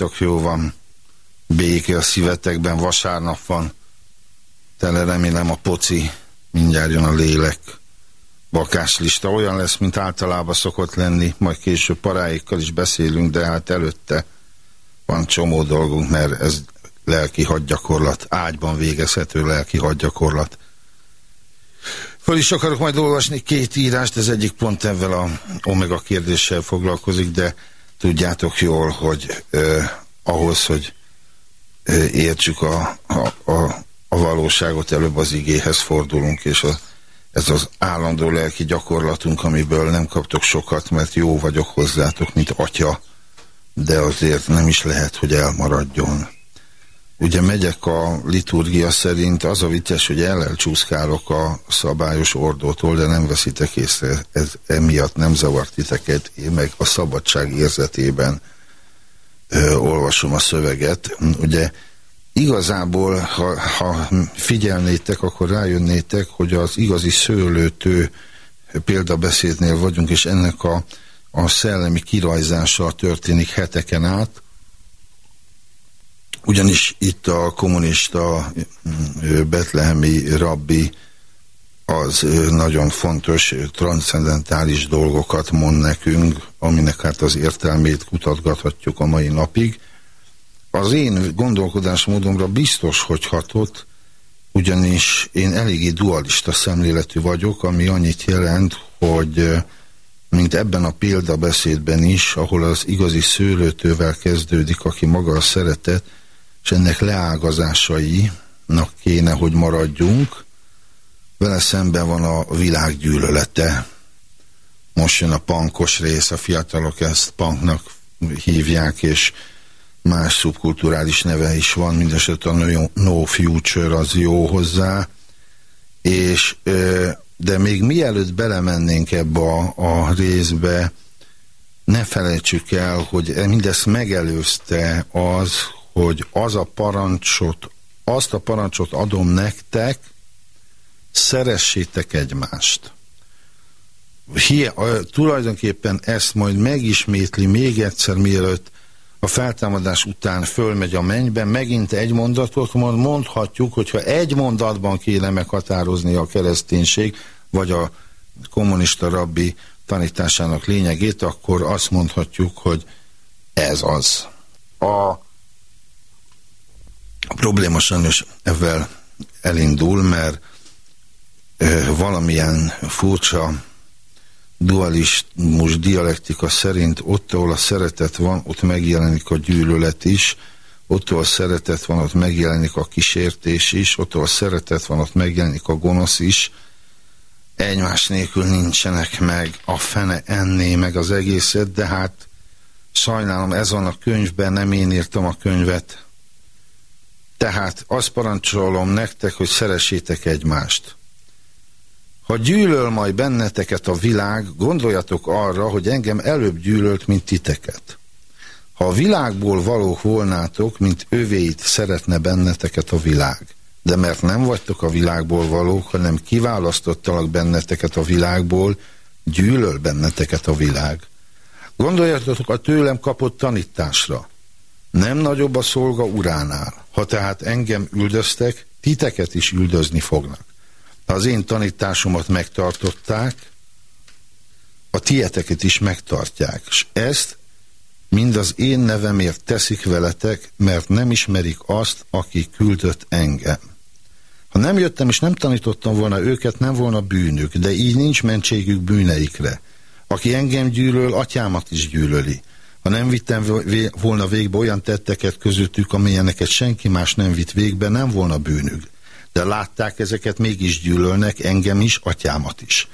tök jó van. Béke a szívetekben, vasárnap van. Tele remélem a poci, mindjárt jön a lélek. Bakáslista olyan lesz, mint általában szokott lenni, majd később paráikkal is beszélünk, de hát előtte van csomó dolgunk, mert ez lelki hadgyakorlat, ágyban végezhető lelki hadgyakorlat. Föl is akarok majd olvasni két írást, ez egyik pont ezzel a omega kérdéssel foglalkozik, de tudjátok jól, hogy eh, ahhoz, hogy eh, értsük a, a, a, a valóságot, előbb az igéhez fordulunk, és a, ez az állandó lelki gyakorlatunk, amiből nem kaptok sokat, mert jó vagyok hozzátok, mint atya, de azért nem is lehet, hogy elmaradjon. Ugye megyek a liturgia szerint, az a vicces, hogy elcsúszkálok a szabályos ordótól, de nem veszitek észre, ez emiatt nem zavart titeket, én meg a szabadság érzetében ö, olvasom a szöveget. Ugye igazából, ha, ha figyelnétek, akkor rájönnétek, hogy az igazi szőlőtő példabeszédnél vagyunk, és ennek a, a szellemi kirajzása történik heteken át, ugyanis itt a kommunista betlehemi rabbi az nagyon fontos, transzendentális dolgokat mond nekünk, aminek hát az értelmét kutatgathatjuk a mai napig. Az én gondolkodásmódomra biztos, hogy hatott, ugyanis én eléggé dualista szemléletű vagyok, ami annyit jelent, hogy mint ebben a példabeszédben is, ahol az igazi szőlőtővel kezdődik, aki maga a szeretet, és ennek leágazásainak kéne, hogy maradjunk. Vele szemben van a világ gyűlölete. Most jön a pankos rész, a fiatalok ezt punknak hívják, és más szubkulturális neve is van, mindeset a no, future az jó hozzá, és de még mielőtt belemennénk ebbe a, a részbe, ne felejtsük el, hogy mindezt megelőzte az, hogy az a parancsot, azt a parancsot adom nektek, szeressétek egymást. Hi, tulajdonképpen ezt majd megismétli még egyszer, mielőtt a feltámadás után fölmegy a mennybe, megint egy mondatot mond, mondhatjuk, hogyha egy mondatban kéne meghatározni a kereszténység, vagy a kommunista rabbi tanításának lényegét, akkor azt mondhatjuk, hogy ez az. A, a probléma sajnos ezzel elindul, mert valamilyen furcsa dualizmus dialektika szerint ott, ahol a szeretet van, ott megjelenik a gyűlölet is, ott, ahol szeretet van, ott megjelenik a kísértés is, ott, ahol szeretet van, ott megjelenik a gonosz is, egymás nélkül nincsenek meg, a fene enné meg az egészet, de hát sajnálom, ez van a könyvben, nem én írtam a könyvet. Tehát azt parancsolom nektek, hogy szeressétek egymást. Ha gyűlöl majd benneteket a világ, gondoljatok arra, hogy engem előbb gyűlölt, mint titeket. Ha a világból valók volnátok, mint övéit szeretne benneteket a világ. De mert nem vagytok a világból valók, hanem kiválasztottalak benneteket a világból, gyűlöl benneteket a világ. Gondoljatok a tőlem kapott tanításra. Nem nagyobb a szolga uránál. Ha tehát engem üldöztek, titeket is üldözni fognak. Ha az én tanításomat megtartották, a tieteket is megtartják, és ezt mind az én nevemért teszik veletek, mert nem ismerik azt, aki küldött engem. Ha nem jöttem és nem tanítottam volna őket, nem volna bűnük, de így nincs mentségük bűneikre. Aki engem gyűlöl, atyámat is gyűlöli. Ha nem vittem volna végbe olyan tetteket közöttük, amilyeneket senki más nem vitt végbe, nem volna bűnük de látták ezeket, mégis gyűlölnek, engem is, atyámat is.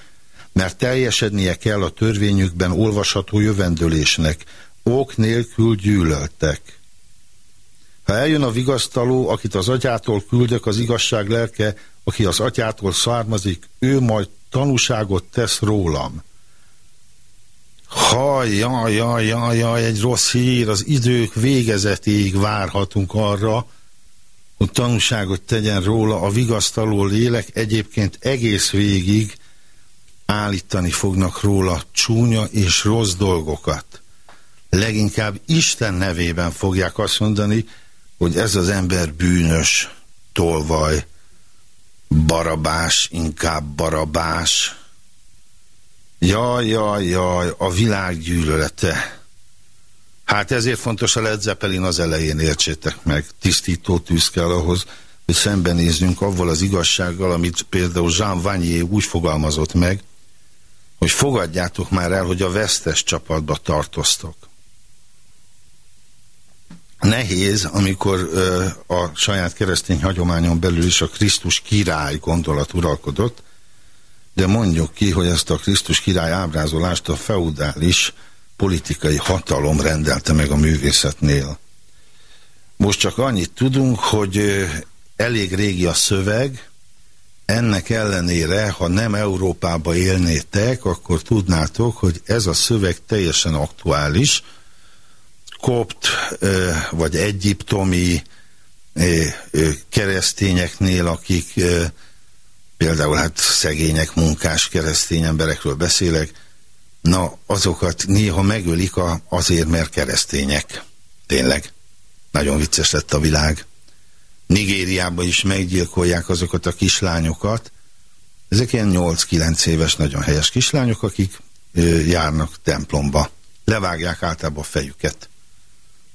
Mert teljesednie kell a törvényükben olvasható jövendőlésnek, ok nélkül gyűlöltek. Ha eljön a vigasztaló, akit az atyától küldök, az igazság lelke, aki az atyától származik, ő majd tanúságot tesz rólam. Ha, jaj, jaj, jaj, jaj, egy rossz hír, az idők végezetéig várhatunk arra, hogy tanúságot tegyen róla a vigasztaló lélek, egyébként egész végig állítani fognak róla csúnya és rossz dolgokat. Leginkább Isten nevében fogják azt mondani, hogy ez az ember bűnös, tolvaj, barabás, inkább barabás. Jaj, jaj, jaj, a világ gyűlölete Hát ezért fontos a Led Zeppelin az elején, értsétek meg. Tisztító tűz kell ahhoz, hogy szembenézzünk avval az igazsággal, amit például Jean Vanier úgy fogalmazott meg, hogy fogadjátok már el, hogy a vesztes csapatba tartoztok. Nehéz, amikor ö, a saját keresztény hagyományon belül is a Krisztus király gondolat uralkodott, de mondjuk ki, hogy ezt a Krisztus király ábrázolást a feudális politikai hatalom rendelte meg a művészetnél. Most csak annyit tudunk, hogy elég régi a szöveg, ennek ellenére, ha nem Európába élnétek, akkor tudnátok, hogy ez a szöveg teljesen aktuális. Kopt vagy egyiptomi keresztényeknél, akik például hát szegények, munkás keresztény emberekről beszélek, Na, azokat néha megölik a, azért, mert keresztények. Tényleg. Nagyon vicces lett a világ. Nigériában is meggyilkolják azokat a kislányokat. Ezek ilyen 8-9 éves, nagyon helyes kislányok, akik ö, járnak templomba. Levágják általában a fejüket.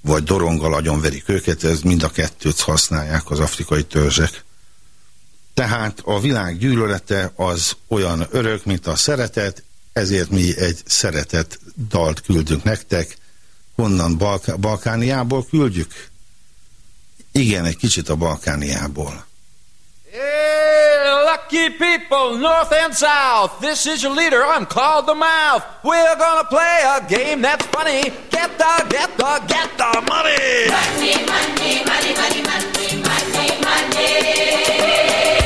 Vagy doronggal agyonverik őket, ez mind a kettőt használják az afrikai törzsek. Tehát a világ gyűlölete az olyan örök, mint a szeretet, ezért mi egy szeretett dalt küldünk nektek. Honnan? Balk Balkániából küldjük? Igen, egy kicsit a Balkániából. Hey, lucky people, north and south. This is your leader, I'm called the mouth. We're gonna play a game that's funny. Get the, get the, get the money. Money, money, money, money, money, money, money.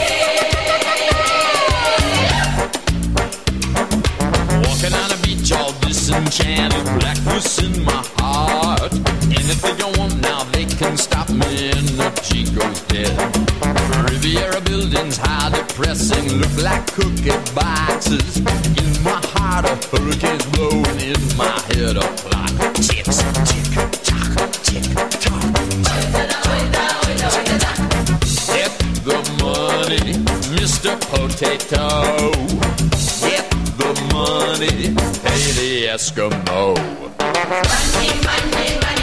Enchanted blackness in my heart. Anything I want now, they can stop me, and the Chico's dead. Riviera buildings, high depressing, look like cookie boxes. In my heart, a hurricane's blowing in my head, a clock ticks, tick tock, tick tock. Get the money, Mr. Potato. Get the money, pay the Eskimo. Schoolboy,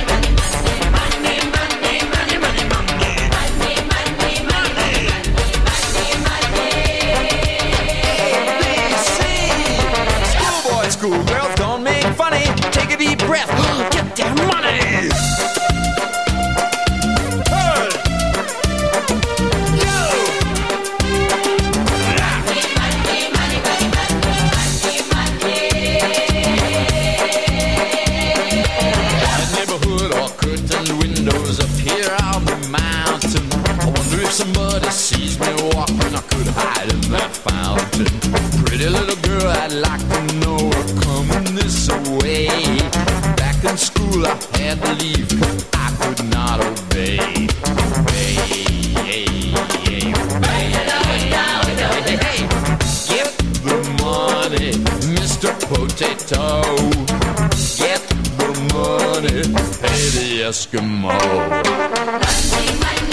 that fountain. Pretty little girl, I'd like to know her coming this way. Back in school, I had to leave I could not obey. Obey, obey. Get the money, Mr. Potato. Get the money, pay the Eskimo. Hell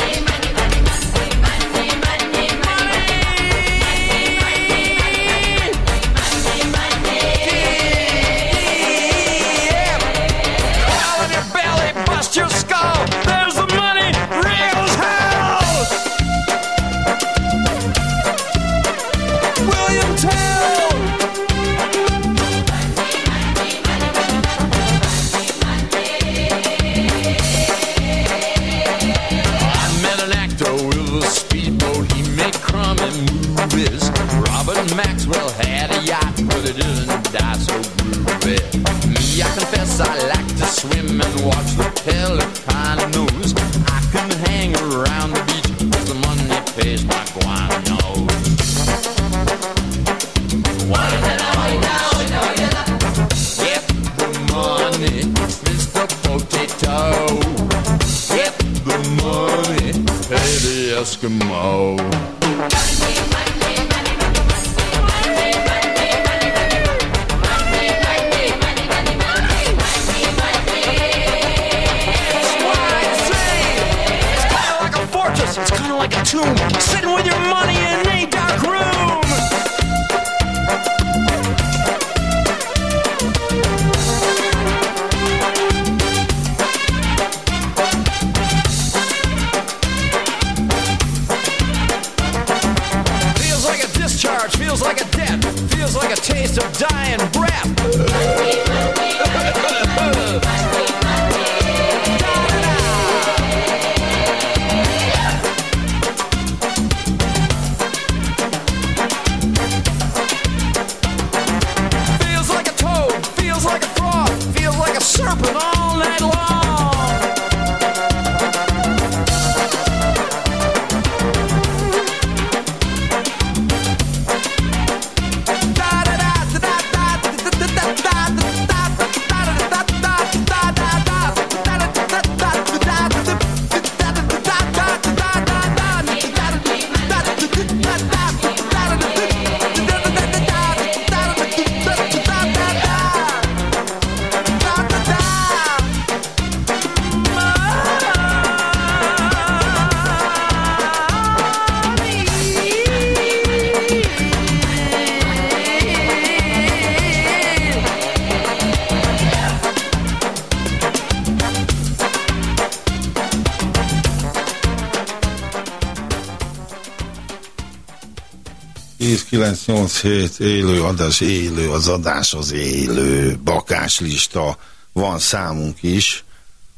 hét, élő adás, élő az adás, az élő. Bakáslista, van számunk is,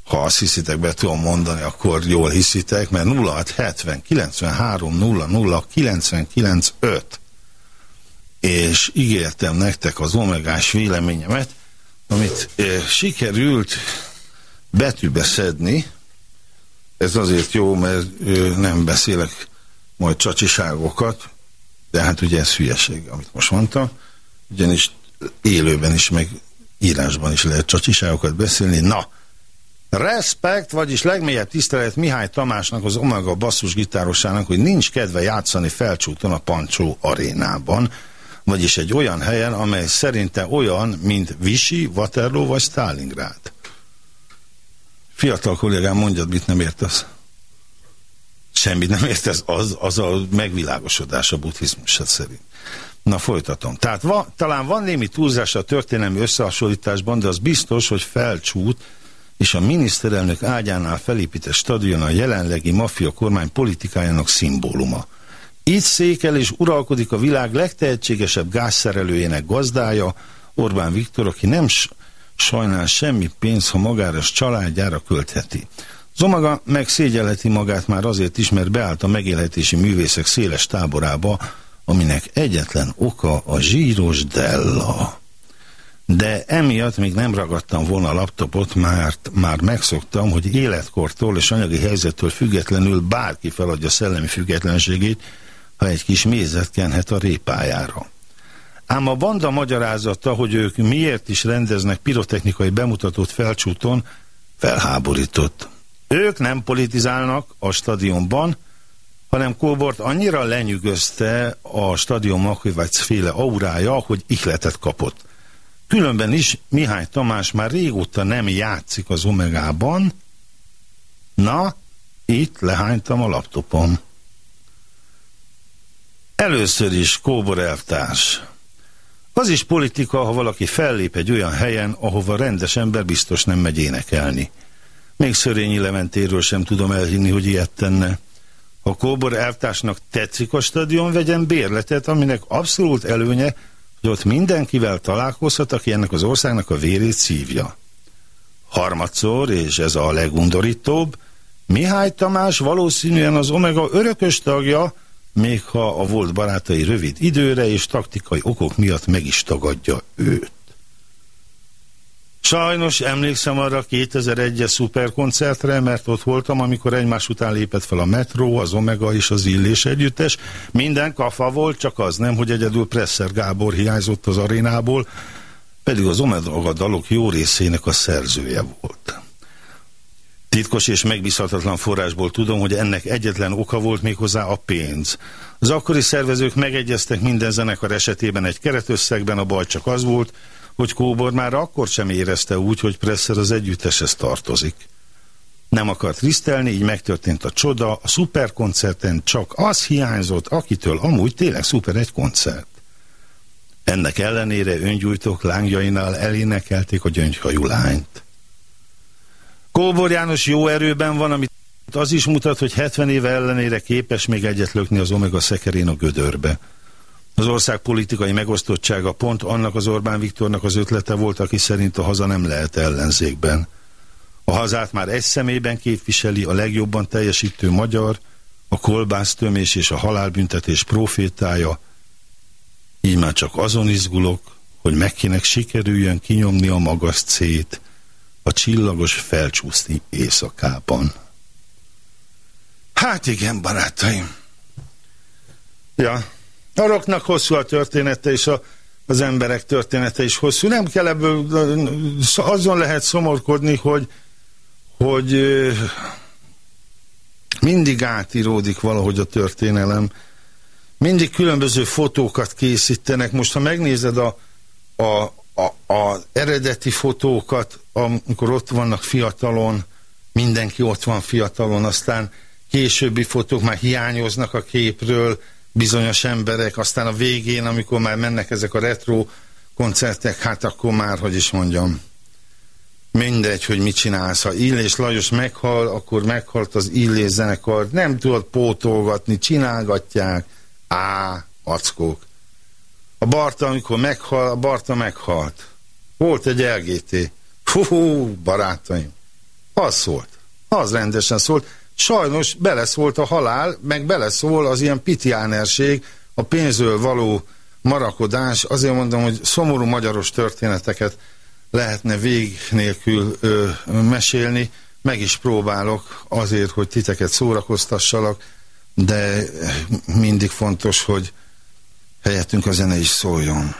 ha azt hiszitek, be tudom mondani, akkor jól hiszitek, mert 0670 93 00 99 5 és ígértem nektek az omegás véleményemet, amit eh, sikerült betűbe szedni, ez azért jó, mert eh, nem beszélek majd csacsiságokat, de hát ugye ez hülyeség, amit most mondtam, ugyanis élőben is, meg írásban is lehet csacsiságokat beszélni. Na, respekt, vagyis legmélyebb tisztelet Mihály Tamásnak, az Omega basszusgitárosának, hogy nincs kedve játszani felcsúton a Pancsó arénában, vagyis egy olyan helyen, amely szerinte olyan, mint Visi, Waterloo vagy Stalingrad. Fiatal kollégám, mondjad, mit nem értesz? Semmit nem értesz, az, az a megvilágosodás a buddhizmus szerint. Na, folytatom. Tehát va, talán van némi túlzás a történelmi összehasonlításban, de az biztos, hogy felcsút, és a miniszterelnök ágyánál felépített stadion a jelenlegi maffia kormány politikájának szimbóluma. Itt székel és uralkodik a világ legtehetségesebb gázszerelőjének gazdája, Orbán Viktor, aki nem sajnál semmi pénz, ha magára családjára költheti. Zomaga megszégyelheti magát már azért is, mert beállt a megélhetési művészek széles táborába, aminek egyetlen oka a zsíros Della. De emiatt még nem ragadtam volna a laptopot, mert már megszoktam, hogy életkortól és anyagi helyzettől függetlenül bárki feladja szellemi függetlenségét, ha egy kis mézet kenhet a répájára. Ám a banda magyarázata, hogy ők miért is rendeznek pirotechnikai bemutatót felcsúton, felháborított. Ők nem politizálnak a stadionban, hanem Kóbort annyira lenyűgözte a stadion Makovic féle aurája, hogy ihletet kapott. Különben is Mihály Tamás már régóta nem játszik az Omegában. Na, itt lehánytam a laptopom. Először is Kóbor elvtárs. Az is politika, ha valaki fellép egy olyan helyen, ahova rendes ember biztos nem megy énekelni. Még Szörényi Leventéről sem tudom elhinni, hogy ilyet tenne. Ha Kóbor elvtársnak tetszik a stadion, vegyen bérletet, aminek abszolút előnye, hogy ott mindenkivel találkozhat, aki ennek az országnak a vérét szívja. Harmadszor, és ez a legundorítóbb, Mihály Tamás valószínűen az Omega örökös tagja, még ha a volt barátai rövid időre és taktikai okok miatt meg is tagadja őt. Sajnos emlékszem arra 2001-es szuperkoncertre, mert ott voltam, amikor egymás után lépett fel a Metro, az Omega és az Illés együttes. Minden kafa volt, csak az nem, hogy egyedül Presser Gábor hiányzott az arénából, pedig az Omega dalok jó részének a szerzője volt. Titkos és megbízhatatlan forrásból tudom, hogy ennek egyetlen oka volt méghozzá a pénz. Az akkori szervezők megegyeztek minden zenekar esetében egy keretösszegben, a baj csak az volt, hogy Kóbor már akkor sem érezte úgy, hogy Presser az együtteshez tartozik. Nem akart risztelni, így megtörtént a csoda, a szuperkoncerten csak az hiányzott, akitől amúgy tényleg szuper egy koncert. Ennek ellenére öngyújtók lángjainál elénekelték a gyöngyhajú lányt. Kóbor János jó erőben van, amit az is mutat, hogy 70 éve ellenére képes még egyet lökni az Omega szekerén a gödörbe. Az ország politikai megosztottsága pont annak az Orbán Viktornak az ötlete volt, aki szerint a haza nem lehet ellenzékben. A hazát már egy személyben képviseli a legjobban teljesítő magyar, a kolbásztömés és a halálbüntetés profétája, így már csak azon izgulok, hogy megkinek sikerüljön kinyomni a magas cét a csillagos felcsúszni éjszakában. Hát igen, barátaim. Ja, a rocknak hosszú a története, és a, az emberek története is hosszú. Nem kell ebből, azon lehet szomorkodni, hogy, hogy mindig átíródik valahogy a történelem. Mindig különböző fotókat készítenek. Most, ha megnézed a, a, a, a eredeti fotókat, amikor ott vannak fiatalon, mindenki ott van fiatalon, aztán későbbi fotók már hiányoznak a képről, bizonyos emberek, aztán a végén, amikor már mennek ezek a retro koncertek, hát akkor már, hogy is mondjam, mindegy, hogy mit csinálsz. Ha Illés Lajos meghal, akkor meghalt az Illés zenekar. Nem tudod pótolgatni, csinálgatják. Á, mackók. A Barta, amikor meghal, a Barta meghalt. Volt egy LGT. Hú, barátaim. Az szólt. Az rendesen szólt sajnos beleszólt a halál, meg beleszól az ilyen pitiánerség, a pénzről való marakodás. Azért mondom, hogy szomorú magyaros történeteket lehetne vég nélkül ö, mesélni. Meg is próbálok azért, hogy titeket szórakoztassalak, de mindig fontos, hogy helyettünk a zene is szóljon.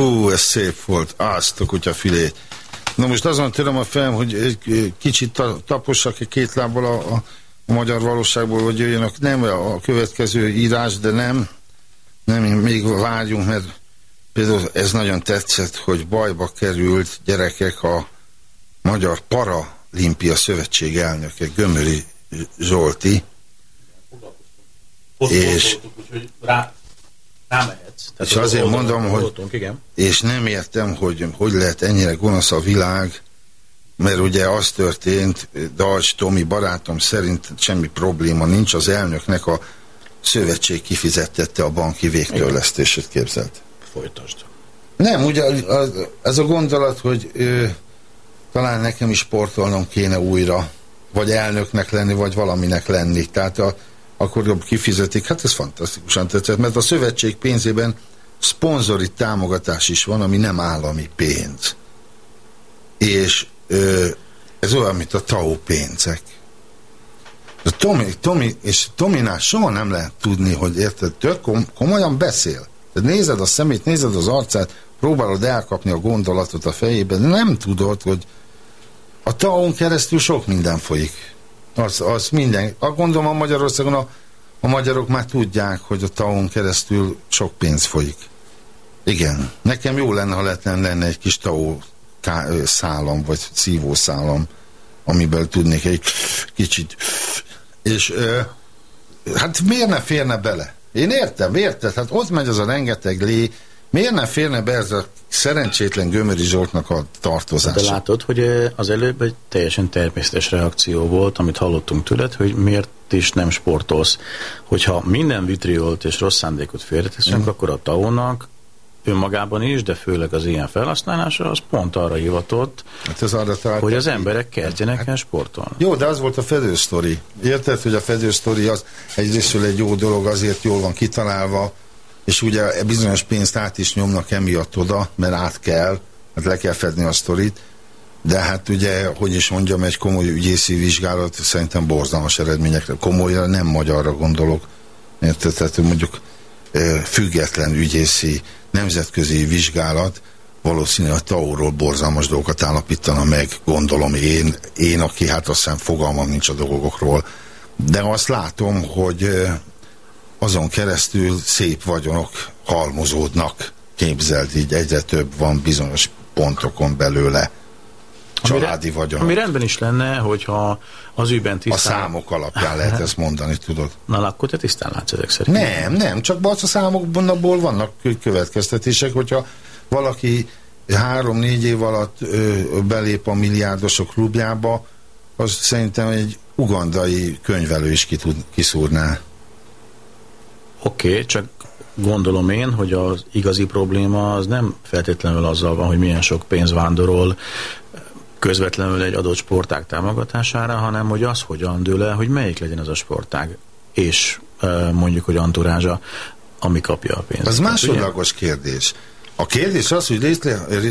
Fú, ez szép volt. Azt a kutya filét. Na most azon töröm a fejem, hogy egy kicsit ta, tapossak egy két lábbal a, a, a magyar valóságból, hogy jöjjön nem a következő írás, de nem, nem, még várjunk, mert például ez nagyon tetszett, hogy bajba került gyerekek a Magyar Paralimpia Szövetség elnöke, Gömöri Zsolti. És, rá, rámehetsz. Tehát és azért mondom, hogy voltunk, igen. és nem értem, hogy hogy lehet ennyire gonosz a világ, mert ugye az történt, Dajs Tomi barátom szerint semmi probléma nincs, az elnöknek a szövetség kifizettette a banki végtörlesztését, képzelt. Folytasd. Nem, ugye ez a gondolat, hogy ö, talán nekem is sportolnom kéne újra, vagy elnöknek lenni, vagy valaminek lenni. Tehát a, akkor jobb kifizetik. Hát ez fantasztikusan tetszett, mert a szövetség pénzében szponzori támogatás is van, ami nem állami pénz. És ö, ez olyan, mint a TAO pénzek. De Tomi, Tomi, és Tominál soha nem lehet tudni, hogy érted, tök komolyan beszél. Tehát nézed a szemét, nézed az arcát, próbálod elkapni a gondolatot a fejében, nem tudod, hogy a taon keresztül sok minden folyik. Az, az minden. A gondolom a Magyarországon a, a magyarok már tudják, hogy a taon keresztül sok pénz folyik. Igen. Nekem jó lenne, ha lehetne lenne egy kis tau szállam, vagy szívószállam, amiből tudnék egy kicsit. És hát miért ne férne bele? Én értem, érted? Hát ott megy az a rengeteg lé, miért ne férne be ez a szerencsétlen Gömöri Zsoltnak a tartozása? De látod, hogy az előbb egy teljesen természetes reakció volt, amit hallottunk tőled, hogy miért is nem sportolsz. Hogyha minden vitriolt és rossz szándékot félreteszünk, mm. akkor a taunak önmagában is, de főleg az ilyen felhasználása, az pont arra hivatott, hát ez arra hogy az emberek kezdjenek hát, el sportolni. Jó, de az volt a fedősztori. Érted, hogy a fedősztori az egyrésztől egy jó dolog, azért jól van kitalálva, és ugye bizonyos pénzt át is nyomnak emiatt oda, mert át kell, hát le kell fedni a sztorit, de hát ugye, hogy is mondjam, egy komoly ügyészi vizsgálat szerintem borzalmas eredményekre, komolyra, nem magyarra gondolok, érted, tehát mondjuk független ügyészi nemzetközi vizsgálat valószínűleg a Tauról borzalmas dolgokat állapítana meg, gondolom én, én, aki hát azt hiszem fogalmam nincs a dolgokról, de azt látom, hogy azon keresztül szép vagyonok halmozódnak, képzeld így, egyre több van bizonyos pontokon belőle családi vagyon. Ami rendben is lenne, hogyha az ügyben A tisztán... számok alapján lehet ezt mondani, tudod. Na, akkor te tisztán látsz ezek szerint. Nem, nem, csak az a számokból vannak következtetések, hogyha valaki három-négy év alatt ö, belép a milliárdosok klubjába, az szerintem egy ugandai könyvelő is ki tud, kiszúrná. Oké, okay, csak gondolom én, hogy az igazi probléma az nem feltétlenül azzal van, hogy milyen sok pénz vándorol közvetlenül egy adott sportág támogatására, hanem hogy az hogyan dől el, hogy melyik legyen az a sportág, és mondjuk, hogy anturázsa, ami kapja a pénzt. Az másodlagos kérdés. A kérdés az, hogy részt,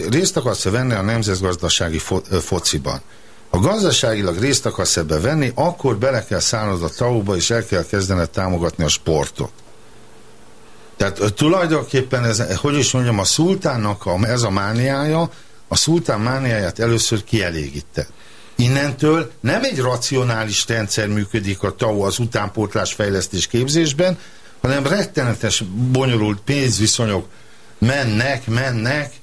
részt akarsz -e venni a nemzetgazdasági fo, fociban. Ha gazdaságilag részt akarsz ebbe venni, akkor bele kell szállnod a tauba, és el kell kezdened támogatni a sportot. Tehát tulajdonképpen, ez, hogy is mondjam, a szultánnak a, ez a mániája, a szultán mániáját először kielégíte. Innentől nem egy racionális rendszer működik a TAO az utánpótlás fejlesztés képzésben, hanem rettenetes, bonyolult pénzviszonyok mennek, mennek,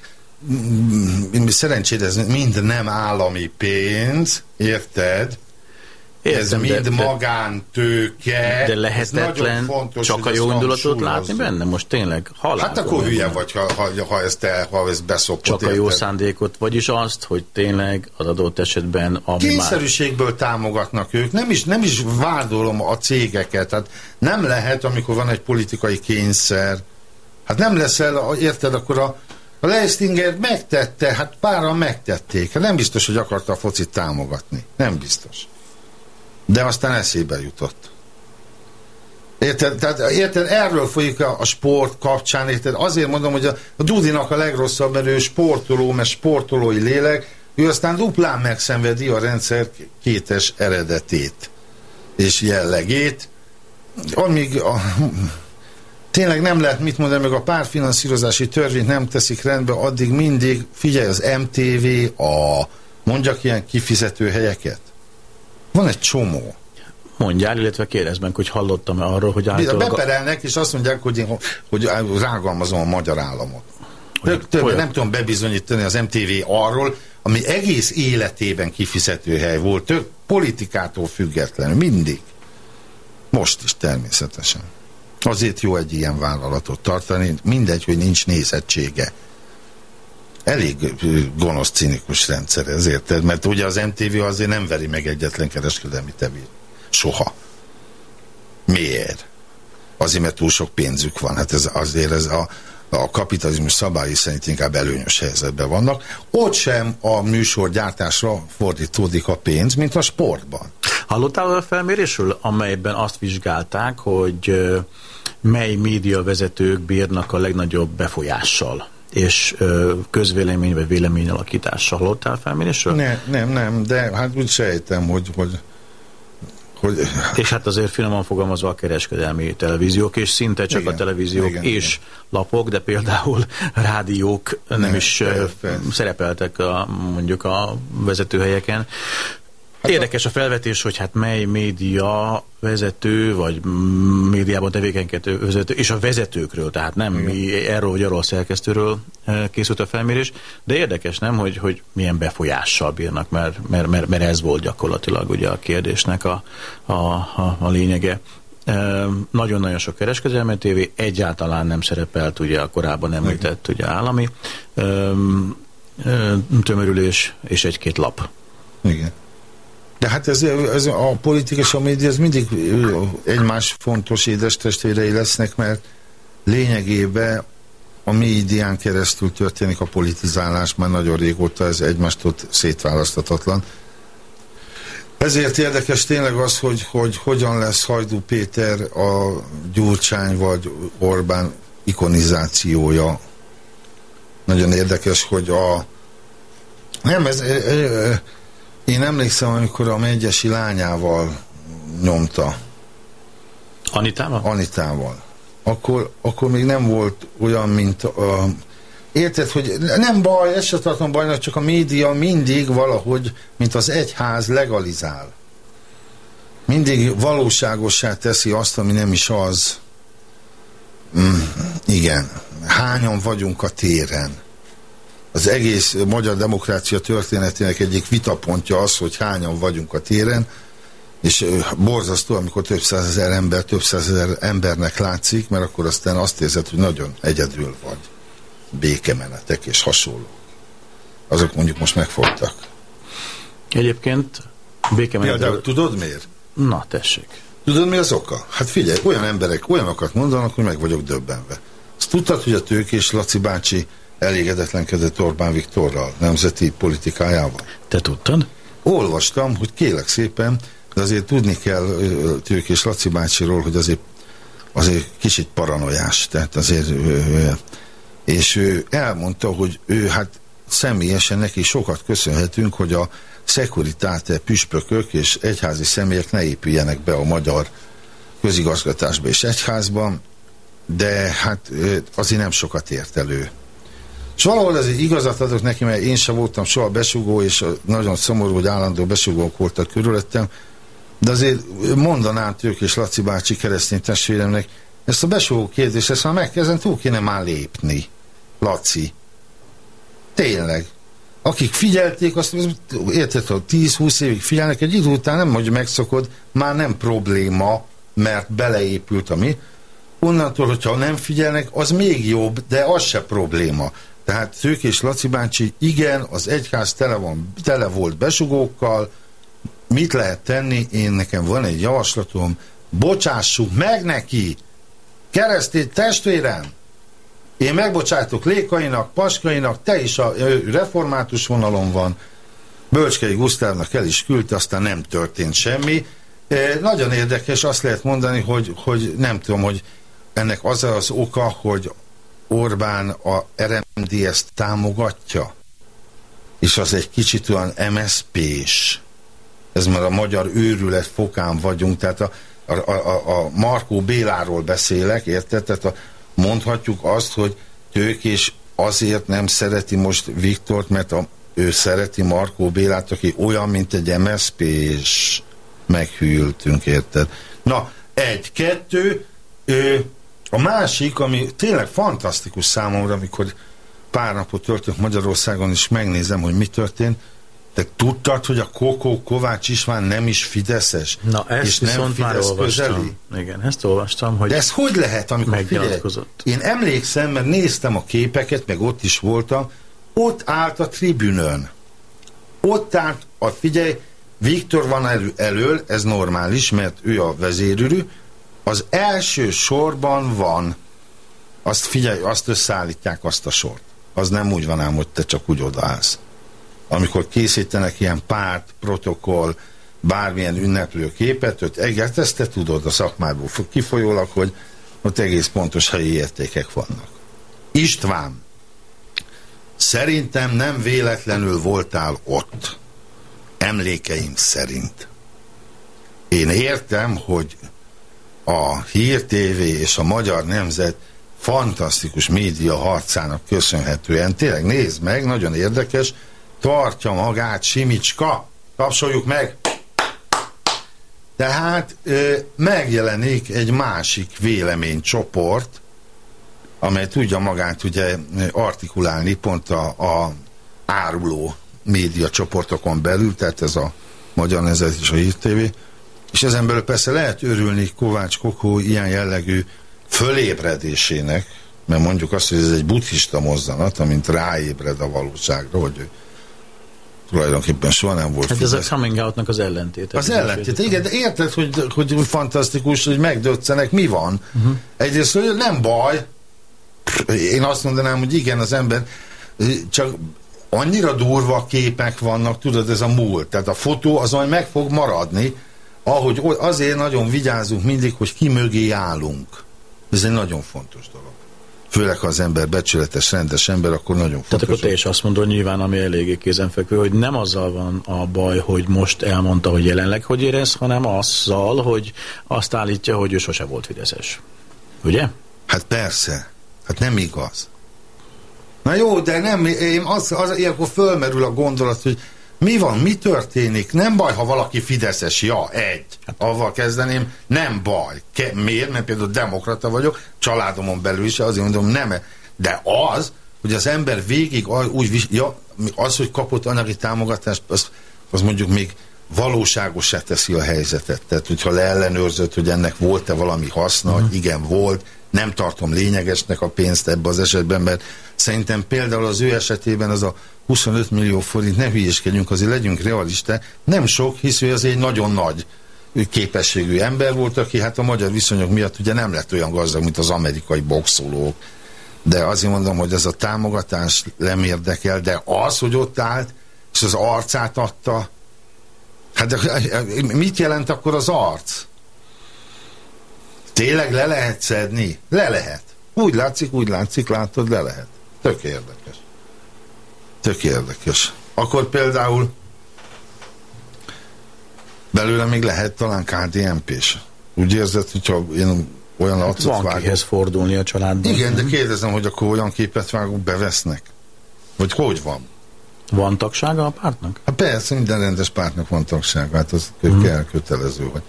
szerencsére ez mind nem állami pénz, érted? Értem, ez mind de, magántőke. De lehetetlen fontos, csak a jó indulatot látni benne? Most tényleg halál. Hát akkor hülye vagy, ha, ha, ha, ezt, te, ha ezt beszopod. Csak érted? a jó szándékot, vagyis azt, hogy tényleg az adott esetben... Ami Kényszerűségből már... támogatnak ők. Nem is, nem is vádolom a cégeket. Hát nem lehet, amikor van egy politikai kényszer. Hát nem leszel, érted, akkor a, a Leistinger megtette, hát páran megtették. Hát nem biztos, hogy akarta a focit támogatni. Nem biztos. De aztán eszébe jutott. Érted? Tehát, érted? Erről folyik a, a sport kapcsán, érted? Azért mondom, hogy a, a Dudinak a legrosszabb, mert ő sportoló, mert sportolói lélek, ő aztán duplán megszenvedi a rendszer kétes eredetét és jellegét, amíg a, tényleg nem lehet mit mondani, meg a párfinanszírozási törvényt nem teszik rendbe, addig mindig, figyelj, az MTV, a mondjak ilyen kifizető helyeket, van egy csomó. Mondjál, illetve kérdezd meg, hogy hallottam-e arról, hogy általában... Beperelnek, és azt mondják, hogy én hogy rágalmazom a magyar államot. Több, több, nem tudom bebizonyítani az MTV arról, ami egész életében kifizető hely volt, több politikától függetlenül, mindig. Most is természetesen. Azért jó egy ilyen vállalatot tartani, mindegy, hogy nincs nézettsége elég gonosz, cinikus rendszer ezért, mert ugye az MTV azért nem veri meg egyetlen kereskedelmi tevét. Soha. Miért? Azért, mert túl sok pénzük van. Hát ez azért ez a, a kapitalizmus szabályi szerint inkább előnyös helyzetben vannak. Ott sem a műsor gyártásra fordítódik a pénz, mint a sportban. Hallottál a felmérésről, amelyben azt vizsgálták, hogy mely média vezetők bírnak a legnagyobb befolyással és közvélemény vagy véleményalakítással hallottál felmérésről? Ne, nem, nem, de hát úgy sejtem, hogy, hogy hogy... És hát azért finoman fogalmazva a kereskedelmi televíziók, és szinte csak igen, a televíziók igen, és igen. lapok, de például rádiók nem, nem is persze. szerepeltek a, mondjuk a vezetőhelyeken. Hát Érdekes a felvetés, hogy hát mely média vezető, vagy médiában tevékenykedő vezető, és a vezetőkről, tehát nem mi erről vagy arról szerkesztőről eh, készült a felmérés, de érdekes nem, hogy, hogy milyen befolyással bírnak, mert, mert, mert, mert ez volt gyakorlatilag ugye a kérdésnek a, a, a, a lényege. Eh, nagyon-nagyon sok kereskedelmi tévé egyáltalán nem szerepelt ugye a korábban említett ugye állami eh, tömörülés és egy-két lap. Igen. De hát ez, ez a politika és a média ez mindig egymás fontos édestestvérei lesznek, mert lényegében a médián keresztül történik a politizálás, már nagyon régóta ez egymástól szétválasztatatlan. Ezért érdekes tényleg az, hogy, hogy hogyan lesz Hajdú Péter a Gyurcsány vagy Orbán ikonizációja. Nagyon érdekes, hogy a nem, ez, én emlékszem, amikor a megyesi lányával nyomta. Anitával? Anitával. Akkor, akkor még nem volt olyan, mint a... Érted, hogy nem baj, ezt se tartom bajnak, csak a média mindig valahogy, mint az egyház legalizál. Mindig valóságossá teszi azt, ami nem is az. Mm, igen. Hányan vagyunk a téren? Az egész magyar demokrácia történetének egyik vitapontja az, hogy hányan vagyunk a téren, és borzasztó, amikor több százezer ember, több százezer embernek látszik, mert akkor aztán azt érzed, hogy nagyon egyedül vagy. Békemenetek és hasonló. Azok mondjuk most megfogtak. Egyébként békemenet... Például tudod miért? Na, tessék. Tudod mi az oka? Hát figyelj, olyan emberek olyanokat mondanak, hogy meg vagyok döbbenve. Azt tudtad, hogy a tőkés Laci bácsi elégedetlenkedett Orbán Viktorral, nemzeti politikájával? Te tudtad? Olvastam, hogy kélek szépen, de azért tudni kell Tőkés Laci bácsiról, hogy azért, azért kicsit paranoiás, tehát azért és ő elmondta, hogy ő hát személyesen neki sokat köszönhetünk, hogy a szekuritáte püspökök és egyházi személyek ne épüljenek be a magyar közigazgatásba és egyházban, de hát azért nem sokat ért elő. És valahol azért igazat adok neki, mert én sem voltam soha besugó, és nagyon szomorú, hogy állandó besugók voltak körülöttem, de azért mondanám ők és Laci bácsi keresztény testvéremnek, ezt a besugó kérdést, ezt már meg, ezen túl kéne már lépni. Laci. Tényleg. Akik figyelték, azt érted, ha 10-20 évig figyelnek, egy idő után nem, hogy megszokod, már nem probléma, mert beleépült a mi. Onnantól, hogyha nem figyelnek, az még jobb, de az se probléma. Tehát Szők és Laci bácsi, igen, az egyház tele, van, tele volt besugókkal, mit lehet tenni? Én nekem van egy javaslatom, bocsássuk meg neki! Keresztény testvérem! Én megbocsátok Lékainak, Paskainak, te is a református vonalon van, Bölcskei Gusztávnak el is küldte, aztán nem történt semmi. E, nagyon érdekes, azt lehet mondani, hogy, hogy nem tudom, hogy ennek az az oka, hogy Orbán a RMDS-t támogatja, és az egy kicsit olyan MSZP-s. Ez már a magyar őrület fokán vagyunk, tehát a, a, a, a Markó Béláról beszélek, érted? Tehát a, mondhatjuk azt, hogy Tőkés azért nem szereti most Viktort, mert a, ő szereti Markó Bélát, aki olyan, mint egy MSZP, és meghűltünk, érted? Na, egy, kettő, ő, a másik, ami tényleg fantasztikus számomra, amikor pár napot töltök Magyarországon, és megnézem, hogy mi történt, te tudtad, hogy a Kokó Kovács István nem is Fideszes? Na, ezt és nem viszont már Fidesz olvastam. közeli? Igen, ezt olvastam, hogy De ez hogy lehet, amikor figyelj. Én emlékszem, mert néztem a képeket, meg ott is voltam, ott állt a tribünön. Ott állt, a, figyelj, Viktor van elő, elől, ez normális, mert ő a vezérülő, az első sorban van, azt figyelj, azt összeállítják azt a sort. Az nem úgy van ám, hogy te csak úgy odaállsz. Amikor készítenek ilyen párt, protokoll, bármilyen ünneplő képet, hogy egész ezt te tudod a szakmából kifolyólag, hogy ott egész pontos helyi értékek vannak. István, szerintem nem véletlenül voltál ott. Emlékeim szerint. Én értem, hogy a Hír TV és a Magyar Nemzet fantasztikus média harcának köszönhetően, tényleg nézd meg, nagyon érdekes, tartja magát Simicska, tapsoljuk meg! Tehát ö, megjelenik egy másik véleménycsoport, amely tudja magát ugye artikulálni pont a, a áruló média csoportokon belül, tehát ez a Magyar Nemzet és a Hír TV, és ezen belül persze lehet örülni Kovács Kokó ilyen jellegű fölébredésének, mert mondjuk azt, hogy ez egy buddhista mozzanat, amint ráébred a valóságra, hogy ő tulajdonképpen soha nem volt Hát ez a coming outnak az ellentéte. Az ellentét, igen, de érted, hogy, hogy fantasztikus, hogy megdöccenek, mi van? Uh-huh. Egyrészt, hogy nem baj, én azt mondanám, hogy igen, az ember csak annyira durva képek vannak, tudod, ez a múlt. Tehát a fotó az majd meg fog maradni, ahogy azért nagyon vigyázunk mindig, hogy ki mögé állunk. Ez egy nagyon fontos dolog. Főleg, ha az ember becsületes, rendes ember, akkor nagyon fontos. Tehát akkor te is azt mondod nyilván, ami eléggé kézenfekvő, hogy nem azzal van a baj, hogy most elmondta, hogy jelenleg hogy érez, hanem azzal, hogy azt állítja, hogy ő sose volt Fideszes. Ugye? Hát persze. Hát nem igaz. Na jó, de nem, én az, az ilyenkor fölmerül a gondolat, hogy mi van, mi történik? Nem baj, ha valaki fideszes, ja, egy. Avval kezdeném, nem baj. Ke, miért? Mert például demokrata vagyok, családomon belül is, azért mondom, nem. De az, hogy az ember végig úgy, ja, az, hogy kapott anyagi támogatást, az, az mondjuk még valóságosá teszi a helyzetet. Tehát, hogyha leellenőrzött, hogy ennek volt-e valami haszna, uh-huh. igen, volt, nem tartom lényegesnek a pénzt ebbe az esetben, mert szerintem például az ő esetében az a 25 millió forint, ne hülyéskedjünk, azért legyünk realista, nem sok, hisz ő azért egy nagyon nagy képességű ember volt, aki hát a magyar viszonyok miatt ugye nem lett olyan gazdag, mint az amerikai boxolók. De azért mondom, hogy ez a támogatás nem érdekel, de az, hogy ott állt, és az arcát adta, hát de, mit jelent akkor az arc? Tényleg le lehet szedni? Le lehet. Úgy látszik, úgy látszik, látod, le lehet. Tök érdekes. Tök érdekes. Akkor például belőle még lehet talán KDNP-s. Úgy érzed, hogyha én olyan hát Van vágok. kihez fordulni a családban. Igen, de kérdezem, hogy akkor olyan képet vágok, bevesznek? Vagy hogy van? Van tagsága a pártnak? Hát persze, minden rendes pártnak van tagsága, hát az hmm. kell kötelező. Hogy...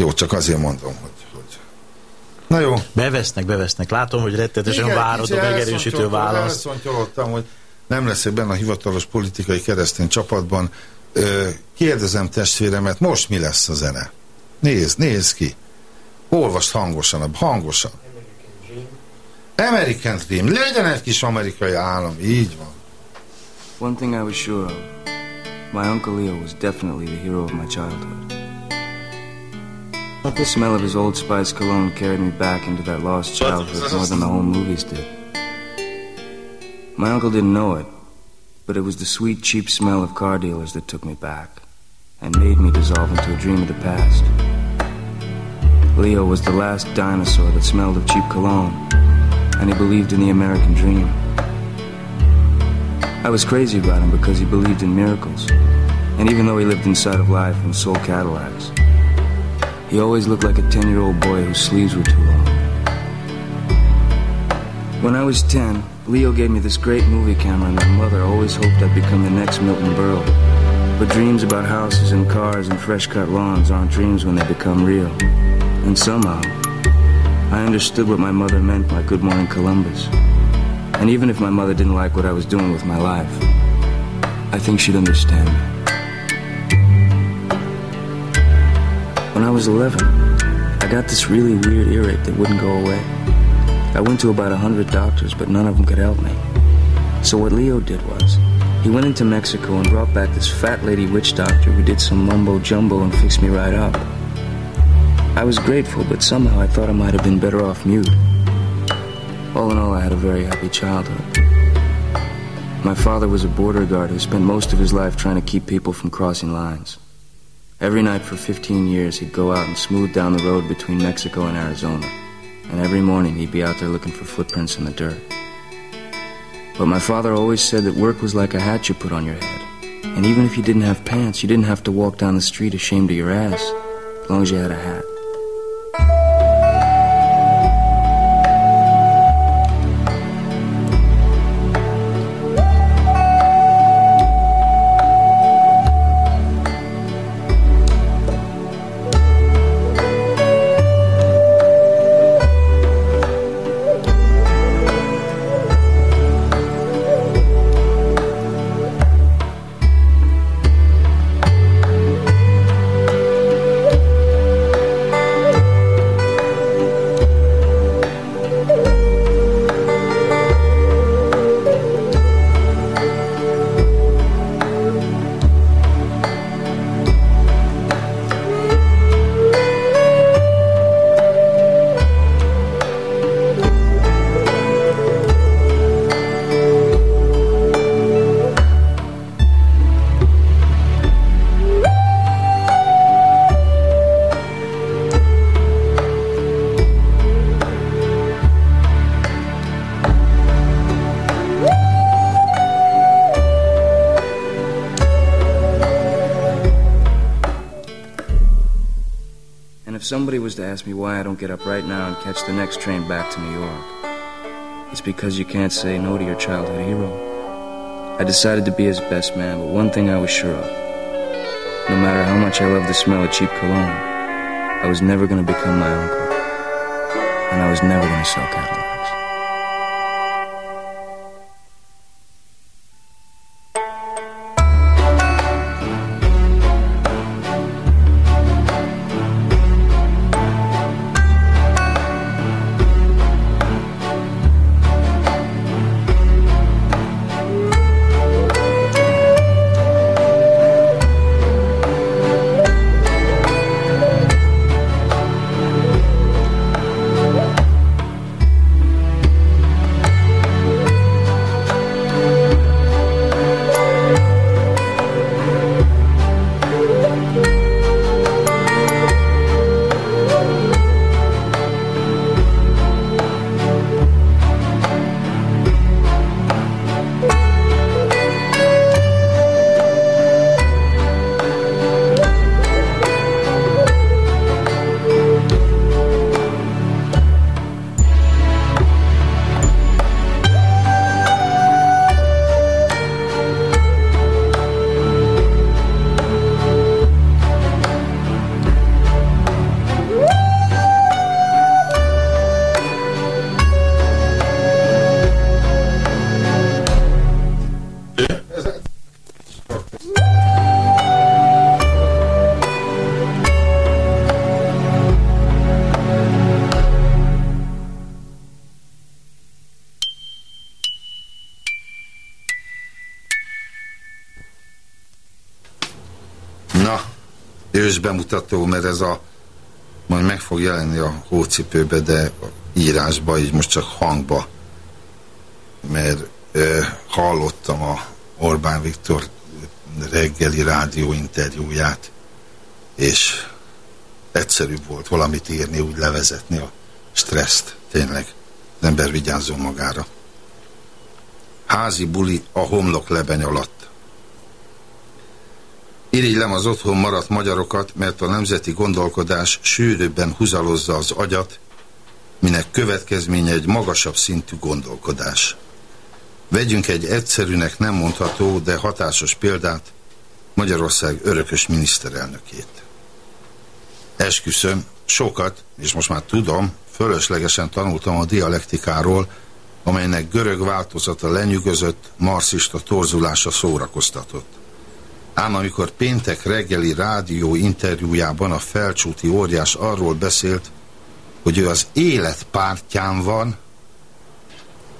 Jó, csak azért mondom, hogy, hogy... Na jó. Bevesznek, bevesznek. Látom, hogy rettetesen Igen, várod a megerősítő választ. hogy nem leszek benne a hivatalos politikai keresztény csapatban. Kérdezem testvéremet, most mi lesz a zene? Nézd, nézd ki. Olvasd hangosan, hangosan. American Dream. Legyen egy kis amerikai állam. Így van. One thing I was sure of. My Uncle Leo was definitely the hero of my childhood. The smell of his Old Spice cologne carried me back into that lost childhood more than the home movies did. My uncle didn't know it, but it was the sweet, cheap smell of car dealers that took me back and made me dissolve into a dream of the past. Leo was the last dinosaur that smelled of cheap cologne, and he believed in the American dream. I was crazy about him because he believed in miracles, and even though he lived inside of life and sold Cadillacs, he always looked like a 10 year old boy whose sleeves were too long. When I was 10, Leo gave me this great movie camera, and my mother always hoped I'd become the next Milton Berle. But dreams about houses and cars and fresh cut lawns aren't dreams when they become real. And somehow, I understood what my mother meant by Good Morning Columbus. And even if my mother didn't like what I was doing with my life, I think she'd understand me. When I was 11, I got this really weird earache that wouldn't go away. I went to about a hundred doctors, but none of them could help me. So what Leo did was, he went into Mexico and brought back this fat lady witch doctor who did some mumbo jumbo and fixed me right up. I was grateful, but somehow I thought I might have been better off mute. All in all, I had a very happy childhood. My father was a border guard who spent most of his life trying to keep people from crossing lines. Every night for 15 years, he'd go out and smooth down the road between Mexico and Arizona and every morning he'd be out there looking for footprints in the dirt. But my father always said that work was like a hat you put on your head. And even if you didn't have pants, you didn't have to walk down the street ashamed of your ass, as long as you had a hat. Somebody was to ask me why I don't get up right now and catch the next train back to New York, it's because you can't say no to your childhood hero. I decided to be his best man, but one thing I was sure of. No matter how much I loved the smell of cheap cologne, I was never going to become my uncle. And I was never going to sell Cadillacs. Bemutató, mert ez a majd meg fog jelenni a hócipőbe, de írásba, így most csak hangba, mert ö, hallottam a Orbán Viktor reggeli rádió interjúját, és egyszerűbb volt valamit írni, úgy levezetni a stresszt, tényleg. Az ember vigyázzon magára. Házi buli a homlok lebeny alatt. Irigylem az otthon maradt magyarokat, mert a nemzeti gondolkodás sűrűbben húzalozza az agyat, minek következménye egy magasabb szintű gondolkodás. Vegyünk egy egyszerűnek nem mondható, de hatásos példát, Magyarország örökös miniszterelnökét. Esküszöm, sokat, és most már tudom, fölöslegesen tanultam a dialektikáról, amelynek görög változata lenyűgözött, marxista torzulása szórakoztatott. Ám amikor péntek reggeli rádió interjújában a felcsúti óriás arról beszélt, hogy ő az élet pártján van,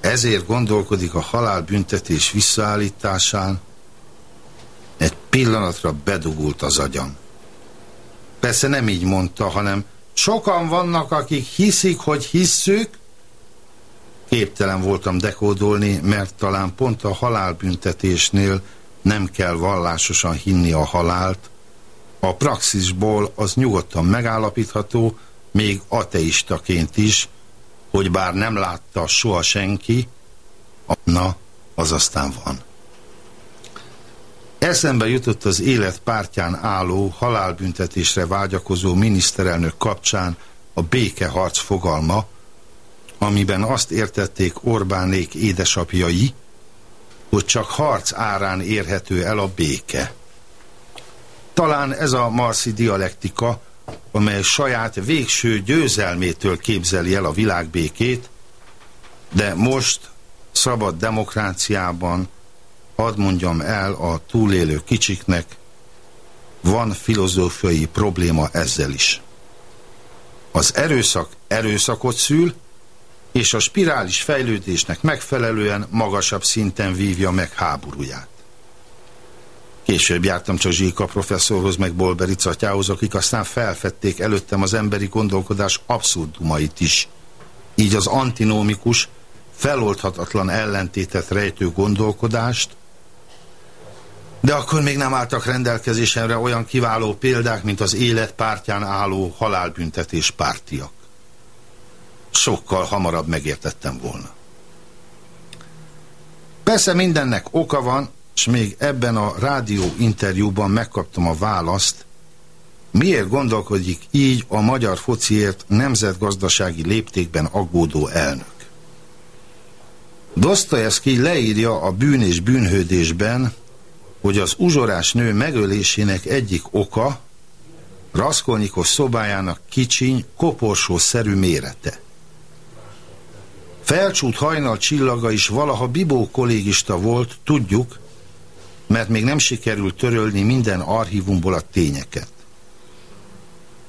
ezért gondolkodik a halálbüntetés visszaállításán, egy pillanatra bedugult az agyam. Persze nem így mondta, hanem sokan vannak, akik hiszik, hogy hisszük, képtelen voltam dekódolni, mert talán pont a halálbüntetésnél nem kell vallásosan hinni a halált, a praxisból az nyugodtan megállapítható, még ateistaként is, hogy bár nem látta soha senki, na, az aztán van. Eszembe jutott az élet pártján álló, halálbüntetésre vágyakozó miniszterelnök kapcsán a békeharc fogalma, amiben azt értették Orbánék édesapjai, hogy csak harc árán érhető el a béke. Talán ez a marszi dialektika, amely saját végső győzelmétől képzeli el a világbékét, de most szabad demokráciában, hadd mondjam el a túlélő kicsiknek, van filozófiai probléma ezzel is. Az erőszak erőszakot szül, és a spirális fejlődésnek megfelelően magasabb szinten vívja meg háborúját. Később jártam csak Zsíka professzorhoz, meg Bolberi catyához, akik aztán felfedték előttem az emberi gondolkodás abszurdumait is. Így az antinómikus, feloldhatatlan ellentétet rejtő gondolkodást, de akkor még nem álltak rendelkezésemre olyan kiváló példák, mint az élet pártján álló halálbüntetés pártiak sokkal hamarabb megértettem volna. Persze mindennek oka van, és még ebben a rádió interjúban megkaptam a választ, miért gondolkodik így a magyar fociért nemzetgazdasági léptékben aggódó elnök. Dostoyevsky leírja a bűn és bűnhődésben, hogy az uzsorás nő megölésének egyik oka Raskolnikov szobájának kicsiny, koporsószerű mérete. Felcsút hajnal csillaga is valaha Bibó kollégista volt, tudjuk, mert még nem sikerült törölni minden archívumból a tényeket.